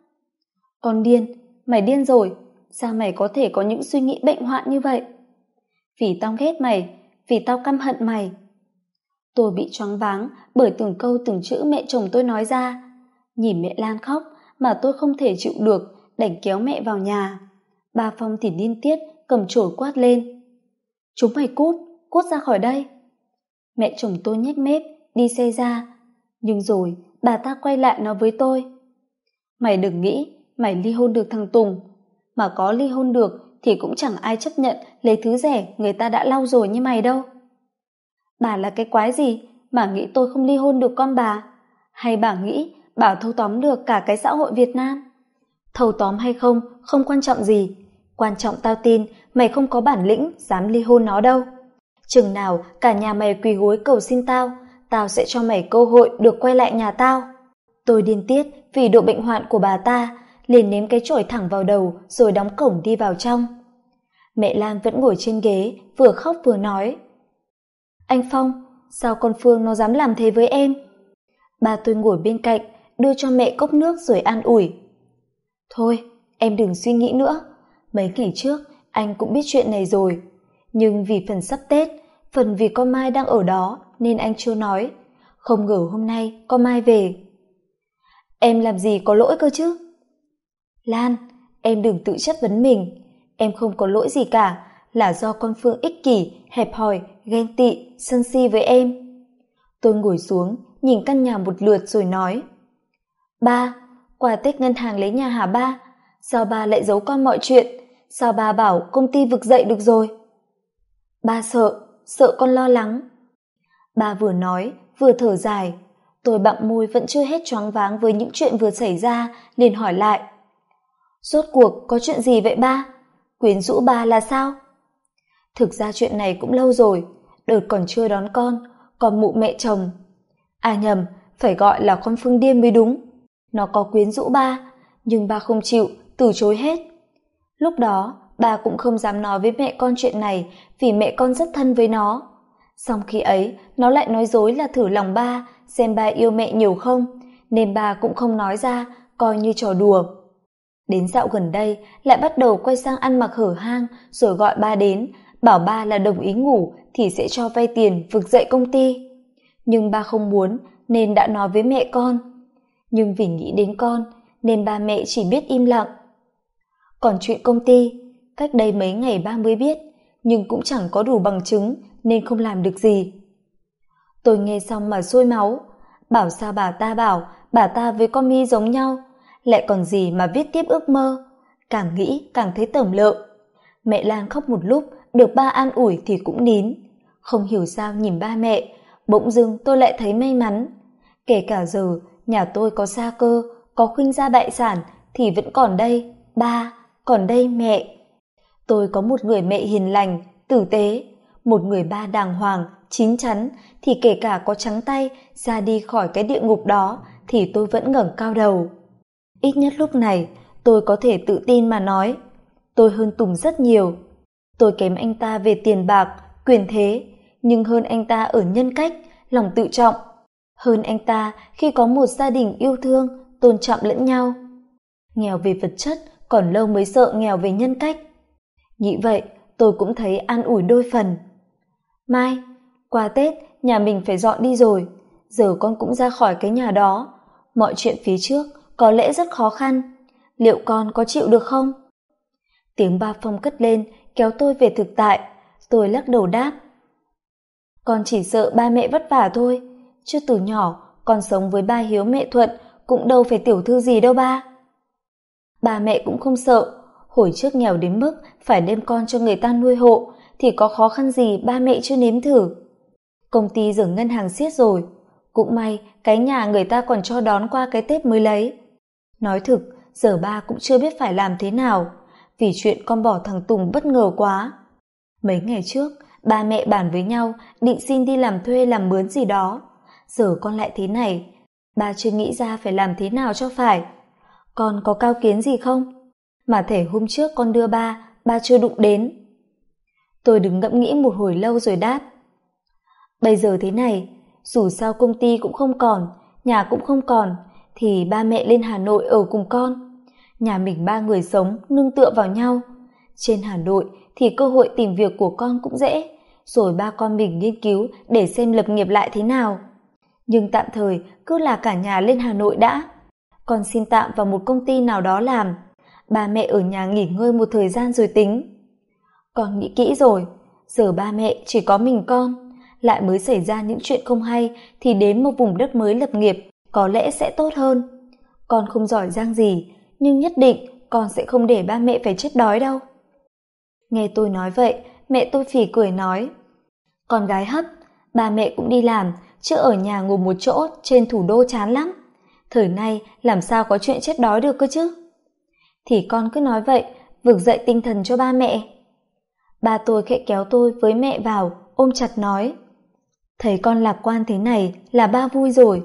Con điên, mày điên rồi. Sao mày có thể có những suy nghĩ bệnh hoạn như vậy? Vì tao ghét mày, vì tao căm hận mày. Tôi bị choáng váng bởi từng câu, từng chữ mẹ chồng tôi nói ra. Nhìn mẹ lan khóc mà tôi không thể chịu được, đành kéo mẹ vào nhà. Ba phong thì điên tiết, cầm chổi quát lên. Chúng mày cút cút ra khỏi đây. Mẹ chồng tôi nhếch mép, đi xe ra nhưng rồi, bà ta quay lại nói với tôi. Mày đừng nghĩ mày ly hôn được thằng tùng. Mà có ly hôn được thì cũng chẳng ai chấp nhận lấy thứ rẻ người ta đã lau rồi như mày đâu. Bà là cái quái gì mà nghĩ tôi không ly hôn được con bà? Hay bà nghĩ bà thâu tóm được cả cái xã hội việt nam? Thâu tóm hay không không quan trọng gì. Quan trọng tao tin mày không có bản lĩnh dám ly hôn nó đâu. Chừng nào cả nhà mày quỳ gối cầu xin tao tao sẽ cho mày cơ hội được quay lại nhà tao. Tôi điên tiết vì độ bệnh hoạn của bà ta, liền ném cái chổi thẳng vào đầu rồi đóng cổng đi vào trong. Mẹ lan vẫn ngồi trên ghế, vừa khóc vừa nói. Anh phong, sao con phương nó dám làm thế với em? Ba tôi ngồi bên cạnh, đưa cho mẹ cốc nước rồi an ủi. Thôi, em đừng suy nghĩ nữa. Mấy ngày trước, anh cũng biết chuyện này rồi. Nhưng vì phần sắp tết, phần vì con mai đang ở đó nên anh chưa nói. Không ngờ hôm nay con mai về. Em làm gì có lỗi cơ chứ? Lan, em đừng tự chất vấn mình. Em không có lỗi gì cả, là do con phương ích kỷ, hẹp hòi, ghen tị, sân si với em. Tôi ngồi xuống, nhìn căn nhà một lượt rồi nói. Ba, quà tết ngân hàng lấy nhà hả ba? Sao ba lại giấu con mọi chuyện? Sao ba bảo công ty vực dậy được rồi? Ba sợ sợ con lo lắng ba vừa nói, vừa thở dài. Tôi bặm môi vẫn chưa hết choáng váng với những chuyện vừa xảy ra, liền hỏi lại. Rốt cuộc có chuyện gì vậy ba? Quyến rũ ba là sao? Thực ra chuyện này cũng lâu rồi, đợt còn chưa đón con, còn mụ mẹ chồng. À nhầm, phải gọi là con phương điên mới đúng. Nó có quyến rũ ba, nhưng ba không chịu, từ chối hết. Lúc đó, ba cũng không dám nói với mẹ con chuyện này, vì mẹ con rất thân với nó song khi ấy, nó lại nói dối là thử lòng ba, xem ba yêu mẹ nhiều không. Nên ba cũng không nói ra, coi như trò đùa. Đến dạo gần đây, lại bắt đầu quay sang ăn mặc hở hang, rồi gọi ba đến, bảo ba là đồng ý ngủ thì sẽ cho vay tiền vực dậy công ty. Nhưng ba không muốn, nên đã nói với mẹ con. Nhưng vì nghĩ đến con, nên ba mẹ chỉ biết im lặng. Còn chuyện công ty, cách đây mấy ngày ba mới biết, nhưng cũng chẳng có đủ bằng chứng nên không làm được gì. Tôi nghe xong mà sôi máu. Bảo sao bà ta bảo, bà ta với con mi giống nhau, lại còn gì mà viết tiếp ước mơ. Càng nghĩ càng thấy tởm lợm mẹ lan khóc một lúc, được ba an ủi thì cũng nín. Không hiểu sao nhìn ba mẹ, bỗng dưng tôi lại thấy may mắn. Kể cả giờ, nhà tôi có xa cơ, có khuynh gia bại sản thì vẫn còn đây, ba, còn đây mẹ. Tôi có một người mẹ hiền lành, tử tế một người ba đàng hoàng, chín chắn, thì kể cả có trắng tay, ra đi khỏi cái địa ngục đó, thì tôi vẫn ngẩng cao đầu. Ít nhất lúc này, tôi có thể tự tin mà nói, tôi hơn tùng rất nhiều. Tôi kém anh ta về tiền bạc, quyền thế, nhưng hơn anh ta ở nhân cách, lòng tự trọng. Hơn anh ta, khi có một gia đình yêu thương, tôn trọng lẫn nhau. Nghèo về vật chất, còn lâu mới sợ nghèo về nhân cách. Nghĩ vậy, tôi cũng thấy an ủi đôi phần mai, qua tết, nhà mình phải dọn đi rồi. Giờ con cũng ra khỏi cái nhà đó. Mọi chuyện phía trước có lẽ rất khó khăn. Liệu con có chịu được không? Tiếng ba phong cất lên, kéo tôi về thực tại. Tôi lắc đầu đáp. Con chỉ sợ ba mẹ vất vả thôi. Chứ từ nhỏ, con sống với ba hiếu mẹ thuận cũng đâu phải tiểu thư gì đâu ba. Ba mẹ cũng không sợ. Hồi trước nghèo đến mức phải đem con cho người ta nuôi hộ thì có khó khăn gì ba mẹ chưa nếm thử? Công ty dừng ngân hàng siết rồi. Cũng may, cái nhà người ta còn cho đón qua cái tết mới lấy. Nói thực, giờ ba cũng chưa biết phải làm thế nào, vì chuyện con bỏ thằng tùng bất ngờ quá. Mấy ngày trước, ba mẹ bàn với nhau định xin đi làm thuê làm mướn gì đó. Giờ con lại thế này, ba chưa nghĩ ra phải làm thế nào cho phải. Con có cao kiến gì không? Mà thể hôm trước con đưa ba ba chưa đụng đến tôi đứng ngẫm nghĩ một hồi lâu rồi đáp. Bây giờ thế này, dù sao công ty cũng không còn, nhà cũng không còn, thì ba mẹ lên hà nội ở cùng con. Nhà mình ba người sống, nương tựa vào nhau. Trên hà nội thì cơ hội tìm việc của con cũng dễ, rồi ba con mình nghiên cứu để xem lập nghiệp lại thế nào. Nhưng tạm thời cứ là cả nhà lên hà nội đã. Con xin tạm vào một công ty nào đó làm. Ba mẹ ở nhà nghỉ ngơi một thời gian rồi tính con nghĩ kỹ rồi. Giờ ba mẹ chỉ có mình con. Lại mới xảy ra những chuyện không hay thì đến một vùng đất mới lập nghiệp, có lẽ sẽ tốt hơn. Con không giỏi giang gì, nhưng nhất định con sẽ không để ba mẹ phải chết đói đâu. Nghe tôi nói vậy, mẹ tôi phì cười nói, con gái hấp, ba mẹ cũng đi làm, chứ ở nhà ngồi một chỗ trên thủ đô chán lắm. Thời nay làm sao có chuyện chết đói được cơ chứ? Thì con cứ nói vậy, vực dậy tinh thần cho ba mẹ ba tôi khẽ kéo tôi với mẹ vào, ôm chặt nói. Thấy con lạc quan thế này là ba vui rồi.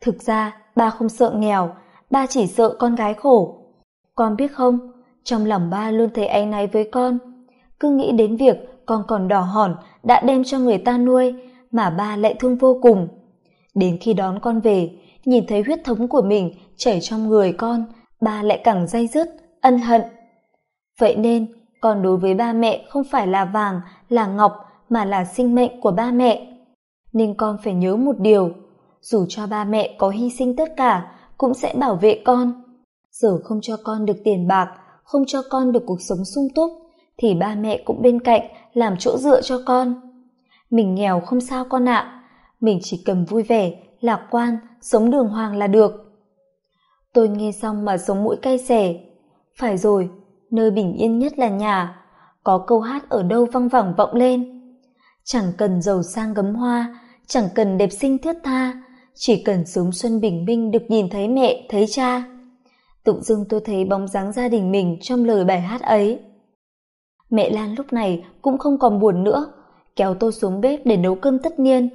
Thực ra, ba không sợ nghèo, ba chỉ sợ con gái khổ. Con biết không, trong lòng ba luôn thấy áy náy với con. Cứ nghĩ đến việc con còn đỏ hòn đã đem cho người ta nuôi mà ba lại thương vô cùng. Đến khi đón con về, nhìn thấy huyết thống của mình chảy trong người con, ba lại càng day dứt, ân hận. Vậy nên còn đối với ba mẹ, không phải là vàng, là ngọc, mà là sinh mệnh của ba mẹ. Nên con phải nhớ một điều, dù cho ba mẹ có hy sinh tất cả, cũng sẽ bảo vệ con. Giờ không cho con được tiền bạc, không cho con được cuộc sống sung túc, thì ba mẹ cũng bên cạnh làm chỗ dựa cho con. Mình nghèo không sao con ạ, mình chỉ cần vui vẻ, lạc quan, sống đường hoàng là được. Tôi nghe xong mà sống mũi cay xẻ. Phải rồi nơi bình yên nhất là nhà. Có câu hát ở đâu văng vẳng vọng lên? Chẳng cần giàu sang gấm hoa, chẳng cần đẹp sinh thướt tha, chỉ cần sớm xuân bình minh được nhìn thấy mẹ, thấy cha. Tự dưng tôi thấy bóng dáng gia đình mình trong lời bài hát ấy. Mẹ lan lúc này cũng không còn buồn nữa, kéo tôi xuống bếp để nấu cơm tất niên.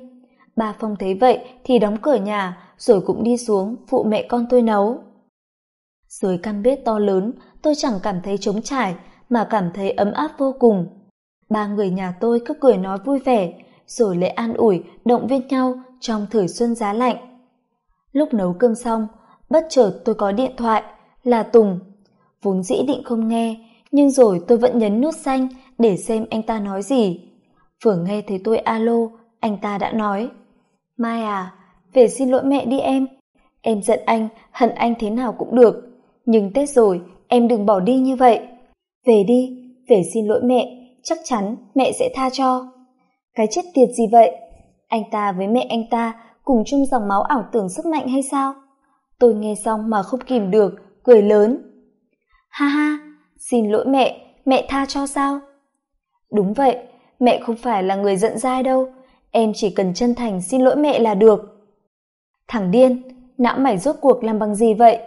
Bà phong thấy vậy thì đóng cửa nhà, rồi cũng đi xuống phụ mẹ con tôi nấu. Dưới căn bếp to lớn tôi chẳng cảm thấy trống trải, mà cảm thấy ấm áp vô cùng. Ba người nhà tôi cứ cười nói vui vẻ, rồi lại an ủi, động viên nhau trong thời xuân giá lạnh. Lúc nấu cơm xong, bất chợt tôi có điện thoại, là tùng. Vốn dĩ định không nghe, nhưng rồi tôi vẫn nhấn nút xanh để xem anh ta nói gì. Vừa nghe thấy tôi alo, anh ta đã nói, mai à về xin lỗi mẹ đi em. Em giận anh, hận anh thế nào cũng được. Nhưng tết rồi em đừng bỏ đi như vậy. Về đi, về xin lỗi mẹ, chắc chắn mẹ sẽ tha cho. Cái chết tiệt gì vậy? Anh ta với mẹ anh ta cùng chung dòng máu ảo tưởng sức mạnh hay sao? Tôi nghe xong mà không kìm được, cười lớn. Ha ha, xin lỗi mẹ mẹ tha cho sao? Đúng vậy, mẹ không phải là người giận dai đâu. Em chỉ cần chân thành xin lỗi mẹ là được. Thằng điên, não mày rốt cuộc làm bằng gì vậy?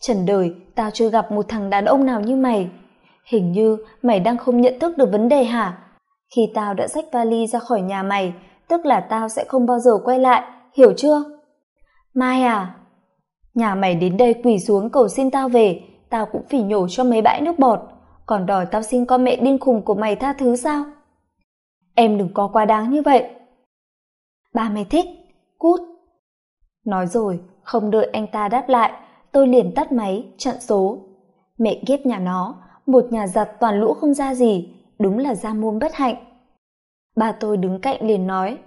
Trần đời tao chưa gặp một thằng đàn ông nào như mày. Hình như mày đang không nhận thức được vấn đề hả? Khi tao đã xách vali ra khỏi nhà mày, tức là tao sẽ không bao giờ quay lại, hiểu chưa? Mai à? Nhà mày đến đây quỳ xuống cầu xin tao về, tao cũng phỉ nhổ cho mấy bãi nước bọt. Còn đòi tao xin con mẹ điên khùng của mày tha thứ sao? Em đừng có quá đáng như vậy. Ba mày thích, cút. Nói rồi, không đợi anh ta đáp lại tôi liền tắt máy, chặn số. Mẹ ghép nhà nó, một nhà giặt toàn lũ không ra gì, đúng là gia môn bất hạnh. Ba tôi đứng cạnh liền nói,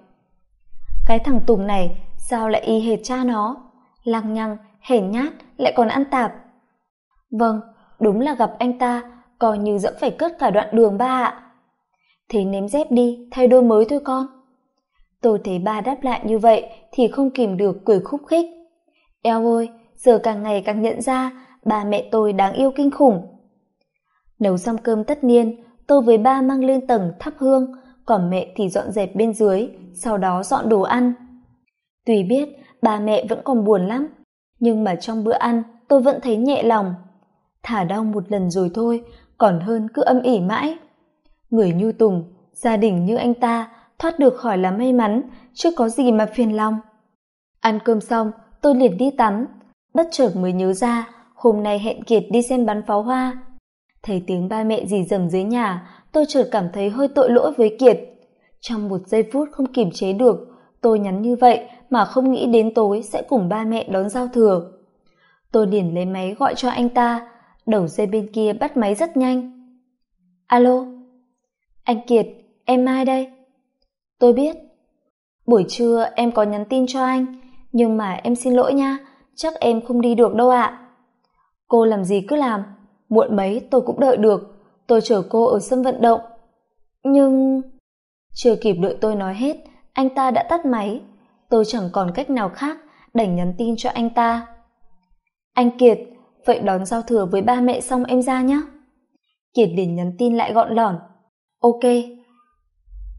cái thằng tùng này, sao lại y hệt cha nó? Lăng nhăng hèn nhát, lại còn ăn tạp. Vâng đúng là gặp anh ta, coi như dẫm phải cất cả đoạn đường ba ạ. Thế ném dép đi, thay đôi mới thôi con. Tôi thấy ba đáp lại như vậy thì không kìm được, cười khúc khích. Eo ơi giờ càng ngày càng nhận ra ba mẹ tôi đáng yêu kinh khủng. Nấu xong cơm tất niên, tôi với ba mang lên tầng thắp hương, còn mẹ thì dọn dẹp bên dưới, sau đó dọn đồ ăn. Tuy biết ba mẹ vẫn còn buồn lắm, nhưng mà trong bữa ăn tôi vẫn thấy nhẹ lòng. Thả đau một lần rồi thôi, còn hơn cứ âm ỉ mãi. Người nhu tùng, gia đình như anh ta, thoát được khỏi là may mắn, chưa có gì mà phiền lòng. Ăn cơm xong, tôi liền đi tắm bất chợt mới nhớ ra, hôm nay hẹn kiệt đi xem bắn pháo hoa. Thấy tiếng ba mẹ dì dầm dưới nhà, tôi chợt cảm thấy hơi tội lỗi với kiệt. Trong một giây phút không kiềm chế được, tôi nhắn như vậy mà không nghĩ đến tối sẽ cùng ba mẹ đón giao thừa. Tôi liền lấy máy gọi cho anh ta, đầu dây bên kia bắt máy rất nhanh. Alo? Anh kiệt, em mai đây? Tôi biết. Buổi trưa em có nhắn tin cho anh, nhưng mà em xin lỗi nha chắc em không đi được đâu ạ. Cô làm gì cứ làm, muộn mấy tôi cũng đợi được, tôi chờ cô ở sân vận động. Nhưng chưa kịp đợi tôi nói hết, anh ta đã tắt máy. Tôi chẳng còn cách nào khác đành nhắn tin cho anh ta. Anh kiệt, vậy đón giao thừa với ba mẹ xong em ra nhé. Kiệt liền nhắn tin lại gọn lỏn ok.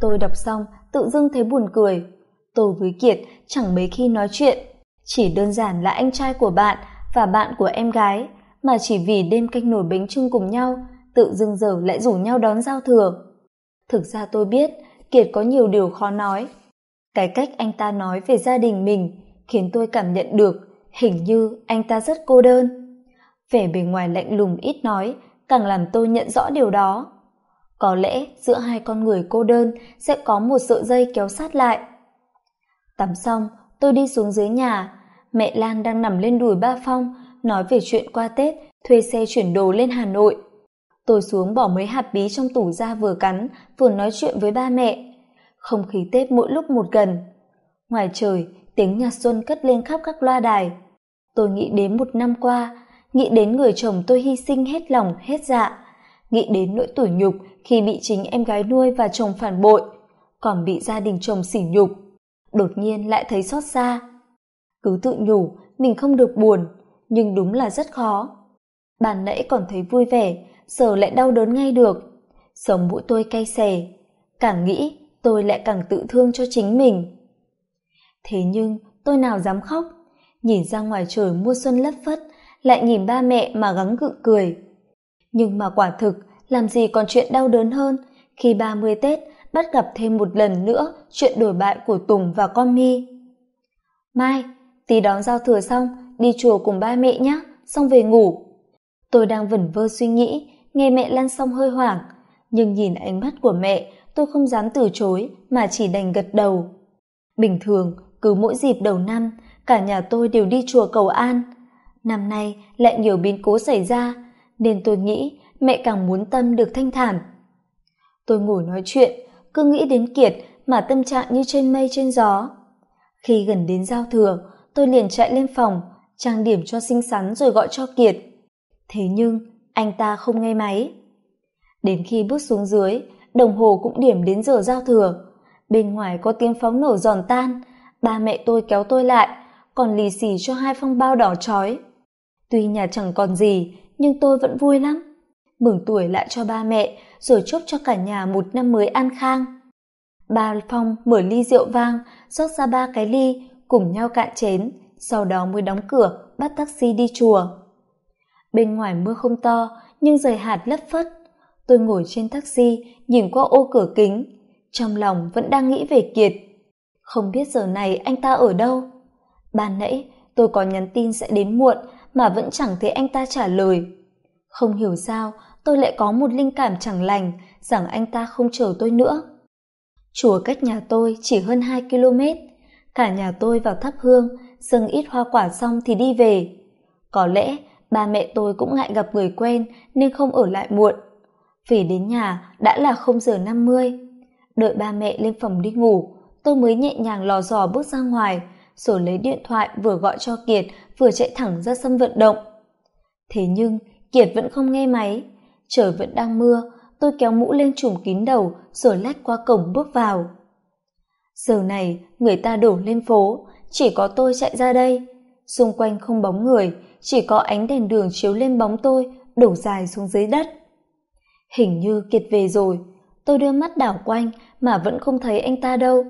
Tôi đọc xong, tự dưng thấy buồn cười. Tôi với kiệt chẳng mấy khi nói chuyện chỉ đơn giản là anh trai của bạn và bạn của em gái, mà chỉ vì đêm canh nổi bánh trưng cùng nhau, tự dưng giờ lại rủ nhau đón giao thừa. Thực ra tôi biết, kiệt có nhiều điều khó nói. Cái cách anh ta nói về gia đình mình khiến tôi cảm nhận được hình như anh ta rất cô đơn. Vẻ bề ngoài lạnh lùng ít nói càng làm tôi nhận rõ điều đó. Có lẽ giữa hai con người cô đơn sẽ có một sợi dây kéo sát lại. Tắm xong tôi đi xuống dưới nhà. Mẹ lan đang nằm lên đùi ba phong, nói về chuyện qua tết, thuê xe chuyển đồ lên hà nội. Tôi xuống bỏ mấy hạt bí trong tủ ra vừa cắn, vừa nói chuyện với ba mẹ. Không khí tết mỗi lúc một gần. Ngoài trời, tiếng nhạc xuân cất lên khắp các loa đài. Tôi nghĩ đến một năm qua, nghĩ đến người chồng tôi hy sinh hết lòng, hết dạ. Nghĩ đến nỗi tủi nhục khi bị chính em gái nuôi và chồng phản bội, còn bị gia đình chồng sỉ nhục đột nhiên lại thấy xót xa. Cứ tự nhủ mình không được buồn, nhưng đúng là rất khó. Bàn nãy còn thấy vui vẻ, giờ lại đau đớn ngay được. Sống mũi tôi cay xè, càng nghĩ tôi lại càng tự thương cho chính mình. Thế nhưng tôi nào dám khóc, nhìn ra ngoài trời mùa xuân lất phất, lại nhìn ba mẹ mà gắng gượng cười. Nhưng mà quả thực, làm gì còn chuyện đau đớn hơn khi ba mươi tết bắt gặp thêm một lần nữa chuyện đổi bại của tùng và con mi. Mai, tí đón giao thừa xong, đi chùa cùng ba mẹ nhé xong về ngủ. Tôi đang vẩn vơ suy nghĩ, nghe mẹ lăn xong hơi hoảng. Nhưng nhìn ánh mắt của mẹ, tôi không dám từ chối mà chỉ đành gật đầu. Bình thường, cứ mỗi dịp đầu năm, cả nhà tôi đều đi chùa cầu an. Năm nay lại nhiều biến cố xảy ra, nên tôi nghĩ mẹ càng muốn tâm được thanh thản. Tôi ngồi nói chuyện cứ nghĩ đến kiệt mà tâm trạng như trên mây trên gió. Khi gần đến giao thừa, tôi liền chạy lên phòng, trang điểm cho xinh xắn rồi gọi cho kiệt. Thế nhưng, anh ta không nghe máy. Đến khi bước xuống dưới, đồng hồ cũng điểm đến giờ giao thừa. Bên ngoài có tiếng pháo nổ giòn tan, ba mẹ tôi kéo tôi lại, còn lì xì cho hai phong bao đỏ chói. Tuy nhà chẳng còn gì, nhưng tôi vẫn vui lắm. Mừng tuổi lại cho ba mẹ rồi chúc cho cả nhà một năm mới an khang. Ba phong mở ly rượu vang, rót ra ba cái ly, cùng nhau cạn chén, sau đó mới đóng cửa, bắt taxi đi chùa. Bên ngoài mưa không to, nhưng rời hạt lất phất. Tôi ngồi trên taxi, nhìn qua ô cửa kính. Trong lòng vẫn đang nghĩ về kiệt. Không biết giờ này anh ta ở đâu. Ban nãy, tôi có nhắn tin sẽ đến muộn, mà vẫn chẳng thấy anh ta trả lời. Không hiểu sao tôi lại có một linh cảm chẳng lành, rằng anh ta không chờ tôi nữa. Chùa cách nhà tôi chỉ hơn hai km cả nhà tôi vào thắp hương, dâng ít hoa quả xong thì đi về. Có lẽ ba mẹ tôi cũng ngại gặp người quen nên không ở lại muộn. Về đến nhà đã là không giờ năm mươi. Đợi ba mẹ lên phòng đi ngủ, tôi mới nhẹ nhàng lò dò bước ra ngoài, rồi lấy điện thoại vừa gọi cho kiệt vừa chạy thẳng ra sân vận động. Thế nhưng, kiệt vẫn không nghe máy trời vẫn đang mưa, tôi kéo mũ lên trùm kín đầu, rồi lách qua cổng bước vào. Giờ này, người ta đổ lên phố, chỉ có tôi chạy ra đây. Xung quanh không bóng người, chỉ có ánh đèn đường chiếu lên bóng tôi, đổ dài xuống dưới đất. Hình như kiệt về rồi, tôi đưa mắt đảo quanh mà vẫn không thấy anh ta đâu.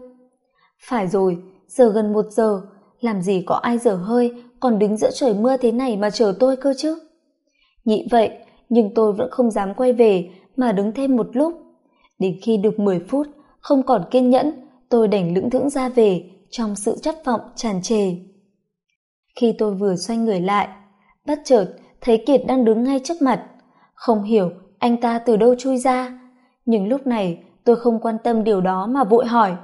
Phải rồi, giờ gần một giờ, làm gì có ai dở hơi, còn đứng giữa trời mưa thế này mà chờ tôi cơ chứ? Nghĩ vậy nhưng tôi vẫn không dám quay về, mà đứng thêm một lúc. Đến khi được mười phút, không còn kiên nhẫn, tôi đành lững thững ra về, trong sự chất vọng tràn trề. Khi tôi vừa xoay người lại, bất chợt thấy kiệt đang đứng ngay trước mặt. Không hiểu anh ta từ đâu chui ra, nhưng lúc này tôi không quan tâm điều đó mà vội hỏi.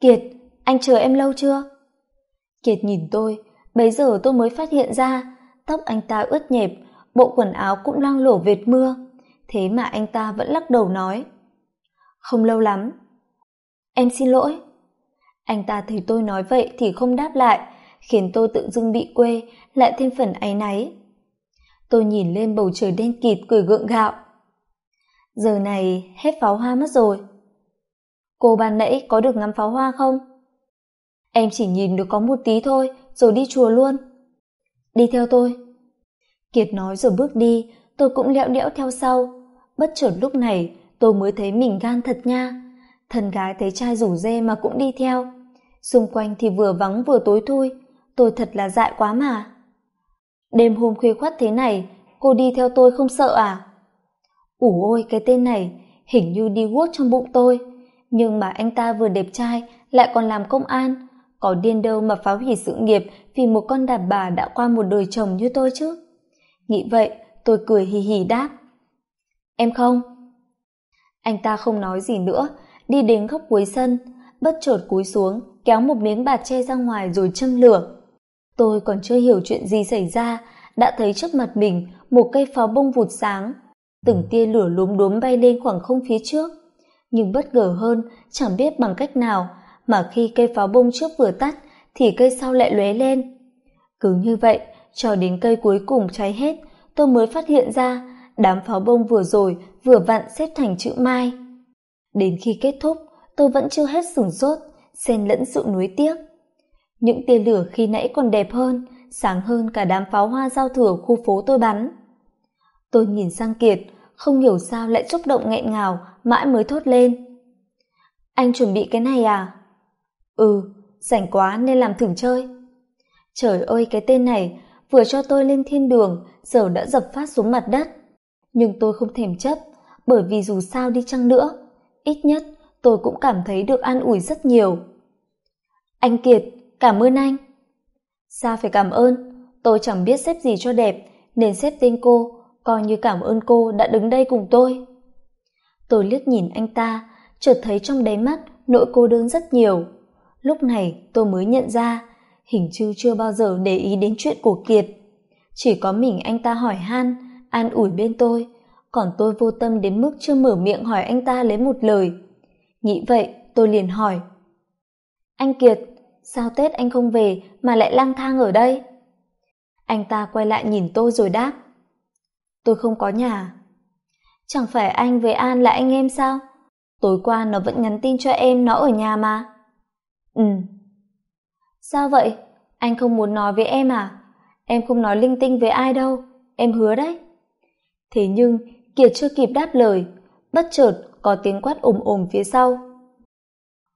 Kiệt, anh chờ em lâu chưa? Kiệt nhìn tôi, bấy giờ tôi mới phát hiện ra, tóc anh ta ướt nhẹp bộ quần áo cũng loang lổ vệt mưa. Thế mà anh ta vẫn lắc đầu nói, không lâu lắm, em xin lỗi. Anh ta thấy tôi nói vậy thì không đáp lại, khiến tôi tự dưng bị quê, lại thêm phần áy náy. Tôi nhìn lên bầu trời đen kịt cười gượng gạo. Giờ này hết pháo hoa mất rồi. Cô ban nãy có được ngắm pháo hoa không? Em chỉ nhìn được có một tí thôi, rồi đi chùa luôn. Đi theo tôi kiệt nói rồi bước đi, tôi cũng lẹo đẽo theo sau. Bất chợt lúc này, tôi mới thấy mình gan thật nha. Thân gái thấy trai rủ dê mà cũng đi theo. Xung quanh thì vừa vắng vừa tối thui, tôi thật là dại quá mà. Đêm hôm khuya khoắt thế này, cô đi theo tôi không sợ à? Ủ ôi, cái tên này hình như đi guốc trong bụng tôi. Nhưng mà anh ta vừa đẹp trai, lại còn làm công an. Có điên đâu mà phá hủy sự nghiệp vì một con đàn bà đã qua một đời chồng như tôi chứ? Nghĩ vậy, tôi cười hì hì đáp. Em không? Anh ta không nói gì nữa, đi đến góc cuối sân, bất chợt cúi xuống, kéo một miếng bạt che ra ngoài rồi châm lửa. Tôi còn chưa hiểu chuyện gì xảy ra, đã thấy trước mặt mình một cây pháo bông vụt sáng. Từng tia lửa lốm đốm bay lên khoảng không phía trước. Nhưng bất ngờ hơn, chẳng biết bằng cách nào mà khi cây pháo bông trước vừa tắt thì cây sau lại lóe lên. Cứ như vậy cho đến cây cuối cùng cháy hết, tôi mới phát hiện ra đám pháo bông vừa rồi vừa vặn xếp thành chữ mai. Đến khi kết thúc, tôi vẫn chưa hết sửng sốt, xen lẫn sự nuối tiếc. Những tia lửa khi nãy còn đẹp hơn, sáng hơn cả đám pháo hoa giao thừa khu phố tôi bắn. Tôi nhìn sang kiệt, không hiểu sao lại xúc động nghẹn ngào, mãi mới thốt lên. Anh chuẩn bị cái này à? Ừ rảnh quá nên làm thử chơi. Trời ơi, cái tên này vừa cho tôi lên thiên đường, giờ đã dập phát xuống mặt đất. Nhưng tôi không thèm chấp, bởi vì dù sao đi chăng nữa, ít nhất tôi cũng cảm thấy được an ủi rất nhiều. Anh kiệt, cảm ơn anh. Sao phải cảm ơn, tôi chẳng biết xếp gì cho đẹp, nên xếp tên cô, coi như cảm ơn cô đã đứng đây cùng tôi. Tôi liếc nhìn anh ta, chợt thấy trong đáy mắt nỗi cô đơn rất nhiều. Lúc này tôi mới nhận ra hình như chưa bao giờ để ý đến chuyện của kiệt. Chỉ có mình anh ta hỏi han, an ủi bên tôi, còn tôi vô tâm đến mức chưa mở miệng hỏi anh ta lấy một lời. Nghĩ vậy, tôi liền hỏi. Anh kiệt, sao tết anh không về mà lại lang thang ở đây? Anh ta quay lại nhìn tôi rồi đáp. Tôi không có nhà. Chẳng phải anh với an là anh em sao? Tối qua nó vẫn nhắn tin cho em nó ở nhà mà. Ừ sao vậy? Anh không muốn nói với em à? Em không nói linh tinh với ai đâu. Em hứa đấy. Thế nhưng, kiệt chưa kịp đáp lời. Bất chợt, có tiếng quát ồm ồm phía sau.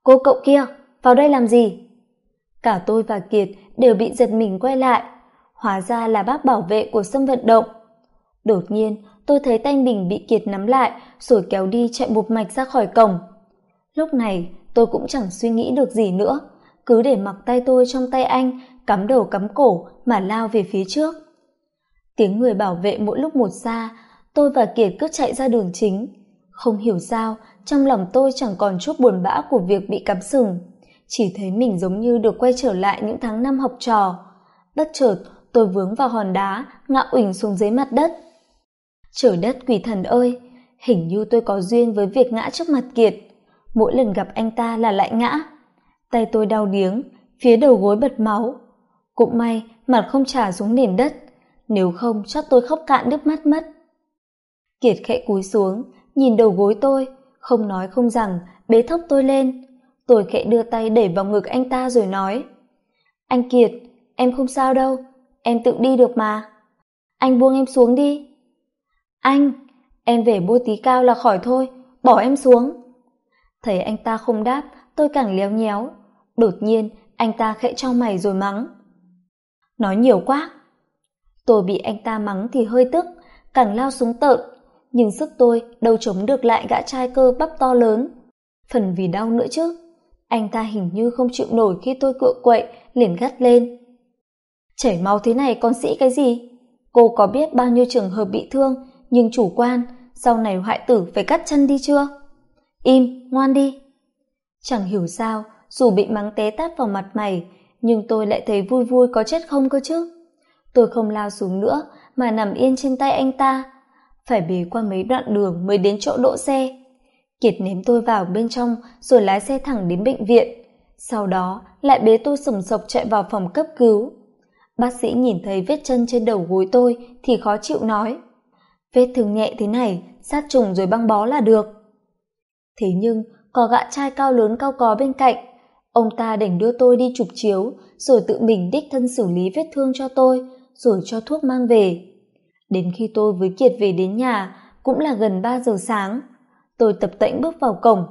Cô cậu kia, vào đây làm gì? Cả tôi và kiệt đều bị giật mình quay lại. Hóa ra là bác bảo vệ của sân vận động. Đột nhiên, tôi thấy tay mình bị kiệt nắm lại, rồi kéo đi chạy một mạch ra khỏi cổng. Lúc này, tôi cũng chẳng suy nghĩ được gì nữa cứ để mặc tay tôi trong tay anh, cắm đầu cắm cổ mà lao về phía trước. Tiếng người bảo vệ mỗi lúc một xa, tôi và kiệt cứ chạy ra đường chính. Không hiểu sao, trong lòng tôi chẳng còn chút buồn bã của việc bị cắm sừng. Chỉ thấy mình giống như được quay trở lại những tháng năm học trò. Bất chợt, tôi vướng vào hòn đá, ngã uỳnh xuống dưới mặt đất. Trời đất quỷ thần ơi, hình như tôi có duyên với việc ngã trước mặt kiệt. Mỗi lần gặp anh ta là lại ngã tay tôi đau điếng, phía đầu gối bật máu. Cũng may, mặt không trả xuống nền đất, nếu không chắc tôi khóc cạn nước mắt mất. Kiệt khẽ cúi xuống, nhìn đầu gối tôi, không nói không rằng, bế thốc tôi lên. Tôi khẽ đưa tay đẩy vào ngực anh ta rồi nói, anh kiệt, em không sao đâu, em tự đi được mà. Anh buông em xuống đi. Anh, em về bôi tí cao là khỏi thôi, bỏ em xuống. Thấy anh ta không đáp, tôi càng léo nhéo đột nhiên, anh ta khẽ cho mày rồi mắng. Nói nhiều quá. Tôi bị anh ta mắng thì hơi tức, càng lao xuống tợn. Nhưng sức tôi đâu chống được lại gã trai cơ bắp to lớn. Phần vì đau nữa chứ. Anh ta hình như không chịu nổi khi tôi cựa quậy, liền gắt lên. Chảy máu thế này con sĩ cái gì? Cô có biết bao nhiêu trường hợp bị thương, nhưng chủ quan, sau này hoại tử phải cắt chân đi chưa? Im, ngoan đi. Chẳng hiểu sao dù bị mắng té tát vào mặt mày, nhưng tôi lại thấy vui vui có chết không cơ chứ? Tôi không lao xuống nữa, mà nằm yên trên tay anh ta. Phải bế qua mấy đoạn đường mới đến chỗ đỗ xe. Kiệt ném tôi vào bên trong rồi lái xe thẳng đến bệnh viện. Sau đó lại bế tôi sùng sộc chạy vào phòng cấp cứu. Bác sĩ nhìn thấy vết chân trên đầu gối tôi thì khó chịu nói, vết thương nhẹ thế này, sát trùng rồi băng bó là được. Thế nhưng, có gã trai cao lớn cao có bên cạnh ông ta đành đưa tôi đi chụp chiếu, rồi tự mình đích thân xử lý vết thương cho tôi, rồi cho thuốc mang về. Đến khi tôi với kiệt về đến nhà, cũng là gần ba giờ sáng, tôi tập tễnh bước vào cổng.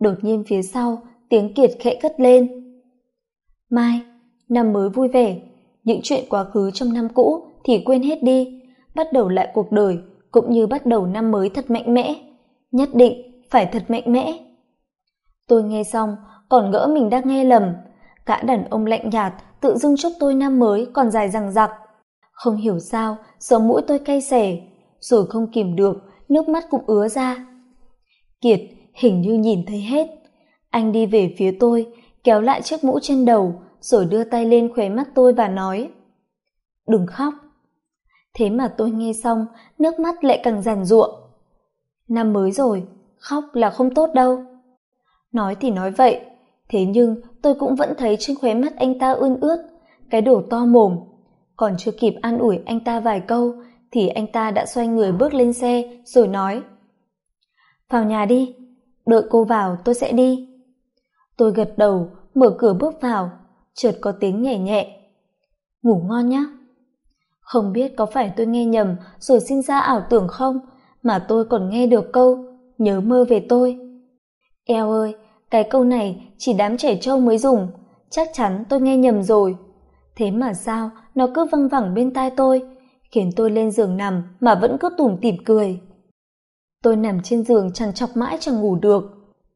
Đột nhiên phía sau, tiếng kiệt khẽ cất lên. Mai, năm mới vui vẻ. Những chuyện quá khứ trong năm cũ thì quên hết đi, bắt đầu lại cuộc đời, cũng như bắt đầu năm mới thật mạnh mẽ. Nhất định phải thật mạnh mẽ. Tôi nghe xong còn ngỡ mình đang nghe lầm. Gã đàn ông lạnh nhạt, tự dưng chúc tôi năm mới còn dài rằng giặc không hiểu sao sống mũi tôi cay xẻ rồi không kìm được, nước mắt cũng ứa ra. Kiệt, hình như nhìn thấy hết. Anh đi về phía tôi, kéo lại chiếc mũ trên đầu, rồi đưa tay lên khóe mắt tôi và nói, đừng khóc. Thế mà tôi nghe xong, nước mắt lại càng giàn giụa. Năm mới rồi, khóc là không tốt đâu. Nói thì nói vậy thế nhưng, tôi cũng vẫn thấy trên khóe mắt anh ta ươn ướt, cái đổ to mồm. Còn chưa kịp an ủi anh ta vài câu, thì anh ta đã xoay người bước lên xe, rồi nói, vào nhà đi, đợi cô vào tôi sẽ đi. Tôi gật đầu, mở cửa bước vào, chợt có tiếng nhẹ nhẹ, ngủ ngon nhé không biết có phải tôi nghe nhầm rồi sinh ra ảo tưởng không, mà tôi còn nghe được câu, nhớ mơ về tôi. Eo ơi cái câu này chỉ đám trẻ trâu mới dùng. Chắc chắn tôi nghe nhầm rồi. Thế mà sao, nó cứ văng vẳng bên tai tôi, khiến tôi lên giường nằm mà vẫn cứ tủm tỉm cười. Tôi nằm trên giường chẳng chọc mãi chẳng ngủ được.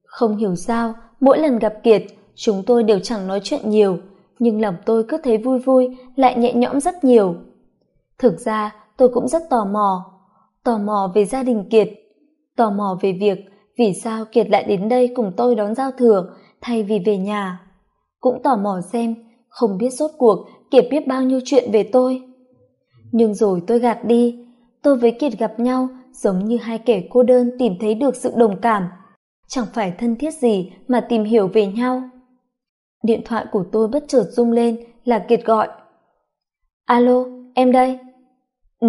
Không hiểu sao, mỗi lần gặp kiệt, chúng tôi đều chẳng nói chuyện nhiều, nhưng lòng tôi cứ thấy vui vui, lại nhẹ nhõm rất nhiều. Thực ra, tôi cũng rất tò mò. Tò mò về gia đình kiệt, tò mò về việc vì sao kiệt lại đến đây cùng tôi đón giao thừa, thay vì về nhà? Cũng tò mò xem, không biết rốt cuộc kiệt biết bao nhiêu chuyện về tôi. Nhưng rồi tôi gạt đi. Tôi với kiệt gặp nhau, giống như hai kẻ cô đơn tìm thấy được sự đồng cảm. Chẳng phải thân thiết gì mà tìm hiểu về nhau. Điện thoại của tôi bất chợt rung lên, là kiệt gọi. Alo, em đây. Ừ.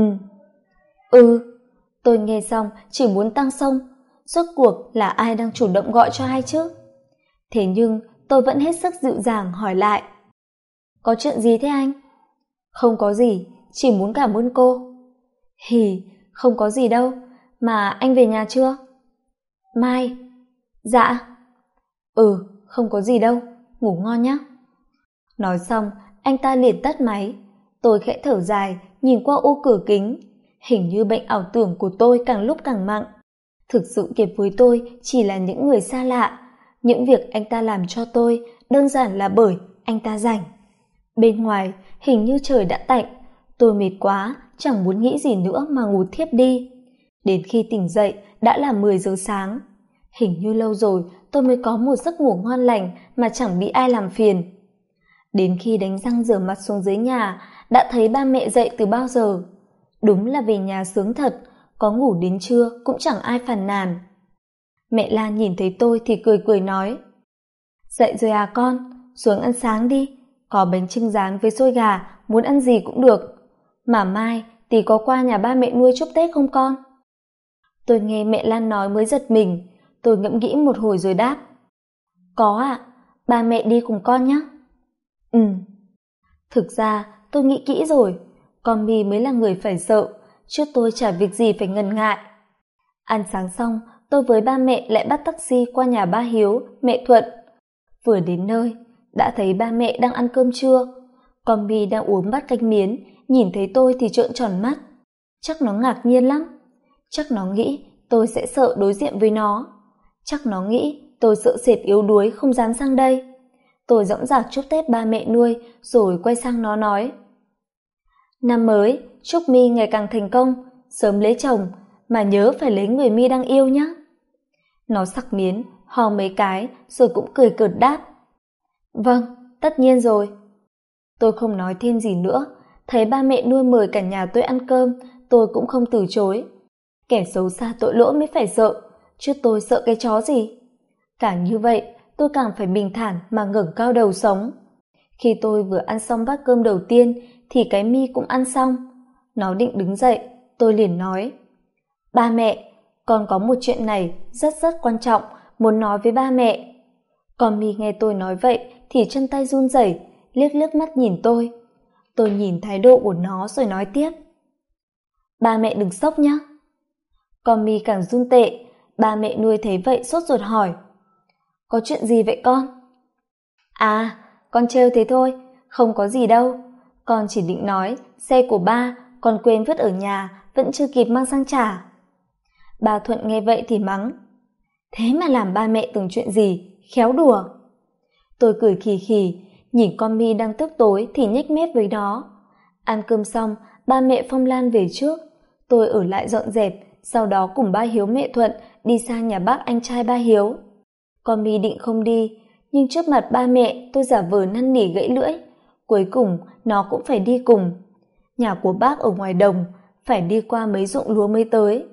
Ừ. Tôi nghe xong, chỉ muốn tăng sông rốt cuộc là ai đang chủ động gọi cho ai chứ? Thế nhưng tôi vẫn hết sức dịu dàng hỏi lại. Có chuyện gì thế anh? Không có gì, chỉ muốn cảm ơn cô. Hì, không có gì đâu. Mà anh về nhà chưa? Mai. Dạ. Ừ không có gì đâu. Ngủ ngon nhé nói xong, anh ta liền tắt máy. Tôi khẽ thở dài, nhìn qua ô cửa kính. Hình như bệnh ảo tưởng của tôi càng lúc càng nặng thực sự kịp với tôi chỉ là những người xa lạ. Những việc anh ta làm cho tôi đơn giản là bởi anh ta rảnh. Bên ngoài, hình như trời đã tạnh. Tôi mệt quá, chẳng muốn nghĩ gì nữa mà ngủ thiếp đi. Đến khi tỉnh dậy, đã là mười giờ sáng. Hình như lâu rồi, tôi mới có một giấc ngủ ngon lành mà chẳng bị ai làm phiền. Đến khi đánh răng rửa mặt xuống dưới nhà, đã thấy ba mẹ dậy từ bao giờ? Đúng là về nhà sướng thật có ngủ đến trưa cũng chẳng ai phàn nàn. Mẹ lan nhìn thấy tôi thì cười cười nói, dậy rồi à con, xuống ăn sáng đi, có bánh trưng rán với xôi gà, muốn ăn gì cũng được. Mà mai tì có qua nhà ba mẹ nuôi chúc tết không con? Tôi nghe mẹ lan nói mới giật mình, tôi ngẫm nghĩ một hồi rồi đáp, có ạ, ba mẹ đi cùng con nhé. Ừ thực ra tôi nghĩ kỹ rồi, con mi mới là người phải sợ chứ tôi chả việc gì phải ngần ngại. Ăn sáng xong, tôi với ba mẹ lại bắt taxi qua nhà ba hiếu, mẹ thuận. Vừa đến nơi, đã thấy ba mẹ đang ăn cơm trưa. Con bi đang uống bát canh miến, nhìn thấy tôi thì trợn tròn mắt. Chắc nó ngạc nhiên lắm. Chắc nó nghĩ tôi sẽ sợ đối diện với nó. Chắc nó nghĩ tôi sợ sệt yếu đuối không dám sang đây. Tôi dõng dạc chúc tết ba mẹ nuôi, rồi quay sang nó nói năm mới, chúc mi ngày càng thành công, sớm lấy chồng, mà nhớ phải lấy người mi đang yêu nhé. Nó sắc miến hò mấy cái, rồi cũng cười cợt đáp. Vâng tất nhiên rồi. Tôi không nói thêm gì nữa. Thấy ba mẹ nuôi mời cả nhà tôi ăn cơm, tôi cũng không từ chối. Kẻ xấu xa tội lỗi mới phải sợ, chứ tôi sợ cái chó gì? Càng như vậy, tôi càng phải bình thản mà ngẩng cao đầu sống. Khi tôi vừa ăn xong bát cơm đầu tiên thì cái mi cũng ăn xong. Nó định đứng dậy, tôi liền nói, ba mẹ, con có một chuyện này rất rất quan trọng muốn nói với ba mẹ. Con mi nghe tôi nói vậy thì chân tay run rẩy, liếc liếc mắt nhìn tôi. Tôi nhìn thái độ của nó rồi nói tiếp, ba mẹ đừng sốc nhé con mi càng run tệ, ba mẹ nuôi thấy vậy sốt ruột hỏi, có chuyện gì vậy con? À con trêu thế thôi, không có gì đâu con chỉ định nói, xe của ba, con quên vứt ở nhà, vẫn chưa kịp mang sang trả. Bà thuận nghe vậy thì mắng, thế mà làm ba mẹ tưởng chuyện gì, khéo đùa. Tôi cười khì khì, nhìn con mi đang tức tối thì nhếch mép với đó ăn cơm xong, ba mẹ phong lan về trước. Tôi ở lại dọn dẹp, sau đó cùng ba hiếu mẹ thuận đi sang nhà bác anh trai ba hiếu. Con mi định không đi, nhưng trước mặt ba mẹ tôi giả vờ năn nỉ gãy lưỡi cuối cùng, nó cũng phải đi cùng. Nhà của bác ở ngoài đồng, phải đi qua mấy ruộng lúa mới tới.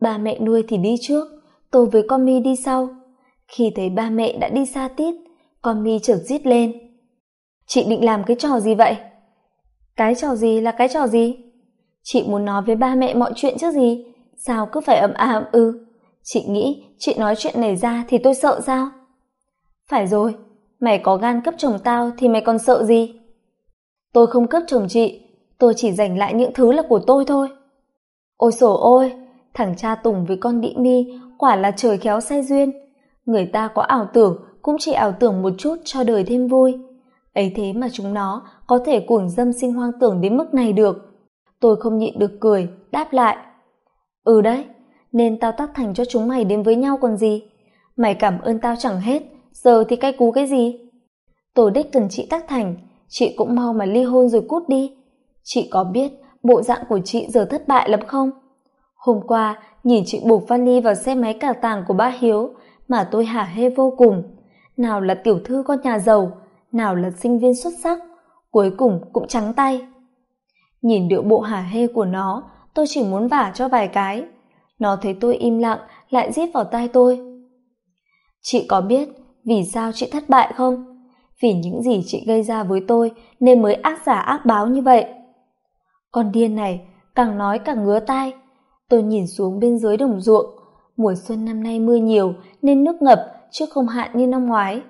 Ba mẹ nuôi thì đi trước, tôi với con mi đi sau. Khi thấy ba mẹ đã đi xa tít, con mi chợt rít lên. Chị định làm cái trò gì vậy? Cái trò gì là cái trò gì? Chị muốn nói với ba mẹ mọi chuyện chứ gì? Sao cứ phải ầm à ầm ư chị nghĩ chị nói chuyện này ra thì tôi sợ sao? Phải rồi, mày có gan cấp chồng tao thì mày còn sợ gì? Tôi không cướp chồng chị, tôi chỉ giành lại những thứ là của tôi thôi. Ôi sổ ôi, thằng cha tùng với con đĩ mi, quả là trời khéo say duyên. Người ta có ảo tưởng, cũng chỉ ảo tưởng một chút cho đời thêm vui. Ấy thế mà chúng nó có thể cuồng dâm sinh hoang tưởng đến mức này được. Tôi không nhịn được cười, đáp lại. Ừ đấy, nên tao tác thành cho chúng mày đến với nhau còn gì? Mày cảm ơn tao chẳng hết, giờ thì cay cú cái gì? Tổ đích cần chị tác thành chị cũng mau mà ly hôn rồi cút đi. Chị có biết bộ dạng của chị giờ thất bại lắm không? Hôm qua, nhìn chị buộc vali vào xe máy cả tàng của ba hiếu, mà tôi hả hê vô cùng. Nào là tiểu thư con nhà giàu, nào là sinh viên xuất sắc, cuối cùng cũng trắng tay. Nhìn điệu bộ hả hê của nó, tôi chỉ muốn vả cho vài cái. Nó thấy tôi im lặng, lại rít vào tai tôi. Chị có biết vì sao chị thất bại không? Vì những gì chị gây ra với tôi nên mới ác giả ác báo như vậy. Con điên này càng nói càng ngứa tai. Tôi nhìn xuống bên dưới đồng ruộng. Mùa xuân năm nay mưa nhiều nên nước ngập chứ không hạn như năm ngoái.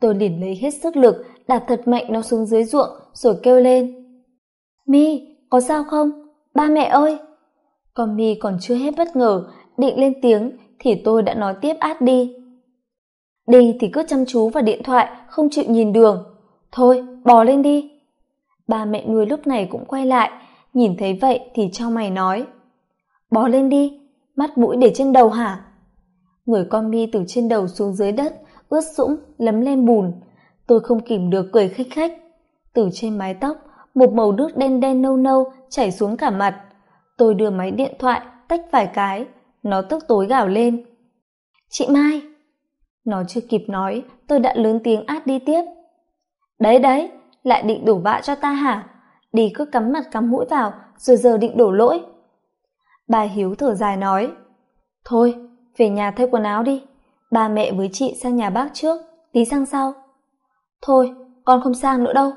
Tôi liền lấy hết sức lực đạp thật mạnh nó xuống dưới ruộng rồi kêu lên. Mi, có sao không? Ba mẹ ơi! Con mi còn chưa hết bất ngờ định lên tiếng thì tôi đã nói tiếp át đi đi thì cứ chăm chú vào điện thoại, không chịu nhìn đường. Thôi, bò lên đi. Ba mẹ nuôi lúc này cũng quay lại, nhìn thấy vậy thì cho mày nói. Bò lên đi, mắt mũi để trên đầu hả? Người con mi từ trên đầu xuống dưới đất, ướt sũng, lấm lên bùn. Tôi không kìm được cười khích khách. Từ trên mái tóc, một màu nước đen đen nâu nâu chảy xuống cả mặt. Tôi đưa máy điện thoại, tách vài cái. Nó tức tối gào lên. Chị mai! Nó chưa kịp nói, tôi đã lớn tiếng át đi tiếp. Đấy đấy, lại định đổ vạ cho ta hả? Đi cứ cắm mặt cắm mũi vào, rồi giờ định đổ lỗi. Bà hiếu thở dài nói, thôi, về nhà thay quần áo đi. Ba mẹ với chị sang nhà bác trước, tí sang sau. Thôi, con không sang nữa đâu.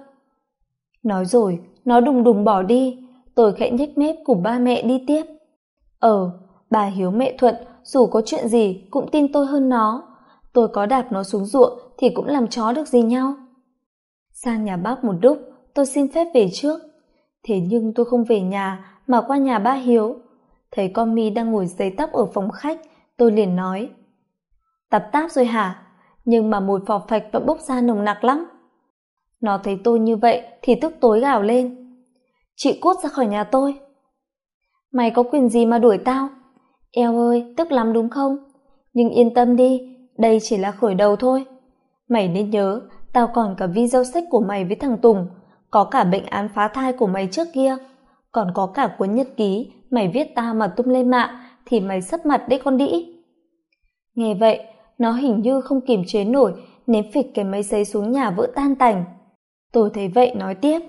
Nói rồi, nó đùng đùng bỏ đi. Tôi khẽ nhếch mép cùng ba mẹ đi tiếp. Ờ bà hiếu mẹ thuận, dù có chuyện gì cũng tin tôi hơn nó tôi có đạp nó xuống ruộng thì cũng làm chó được gì nhau? Sang nhà bác một lúc, tôi xin phép về trước. Thế nhưng tôi không về nhà mà qua nhà ba hiếu. Thấy con mi đang ngồi giấy tóc ở phòng khách, tôi liền nói, tập táp rồi hả? Nhưng mà mùi phò phạch vẫn bốc ra nồng nặc lắm. Nó thấy tôi như vậy thì tức tối gào lên, chị cút ra khỏi nhà tôi. Mày có quyền gì mà đuổi tao? Eo ơi, tức lắm đúng không? Nhưng yên tâm đi đây chỉ là khởi đầu thôi. Mày nên nhớ, tao còn cả video sách của mày với thằng tùng, có cả bệnh án phá thai của mày trước kia. Còn có cả cuốn nhật ký, mày viết tao mà tung lên mạng, thì mày sấp mặt đấy con đĩ. Nghe vậy, nó hình như không kiềm chế nổi, ném phịch cái máy giấy xuống nhà vỡ tan tành. Tôi thấy vậy nói tiếp.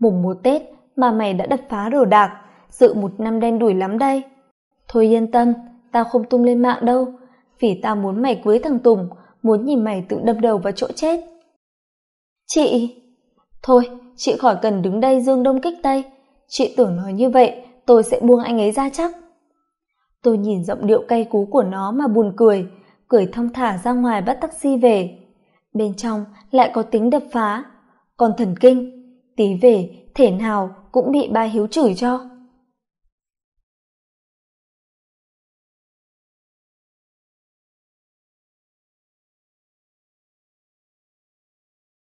Mùng một tết mà mày đã đập phá đồ đạc, dự một năm đen đủi lắm đây. Thôi yên tâm, tao không tung lên mạng đâu vì tao muốn mày cưới thằng tùng, muốn nhìn mày tự đâm đầu vào chỗ chết. Chị, thôi, chị khỏi cần đứng đây dương đông kích tây chị tưởng nói như vậy, tôi sẽ buông anh ấy ra chắc. Tôi nhìn giọng điệu cay cú của nó mà buồn cười cười thong thả ra ngoài bắt taxi về. Bên trong lại có tính đập phá. Còn thần kinh, tí về, thể nào cũng bị ba hiếu chửi cho.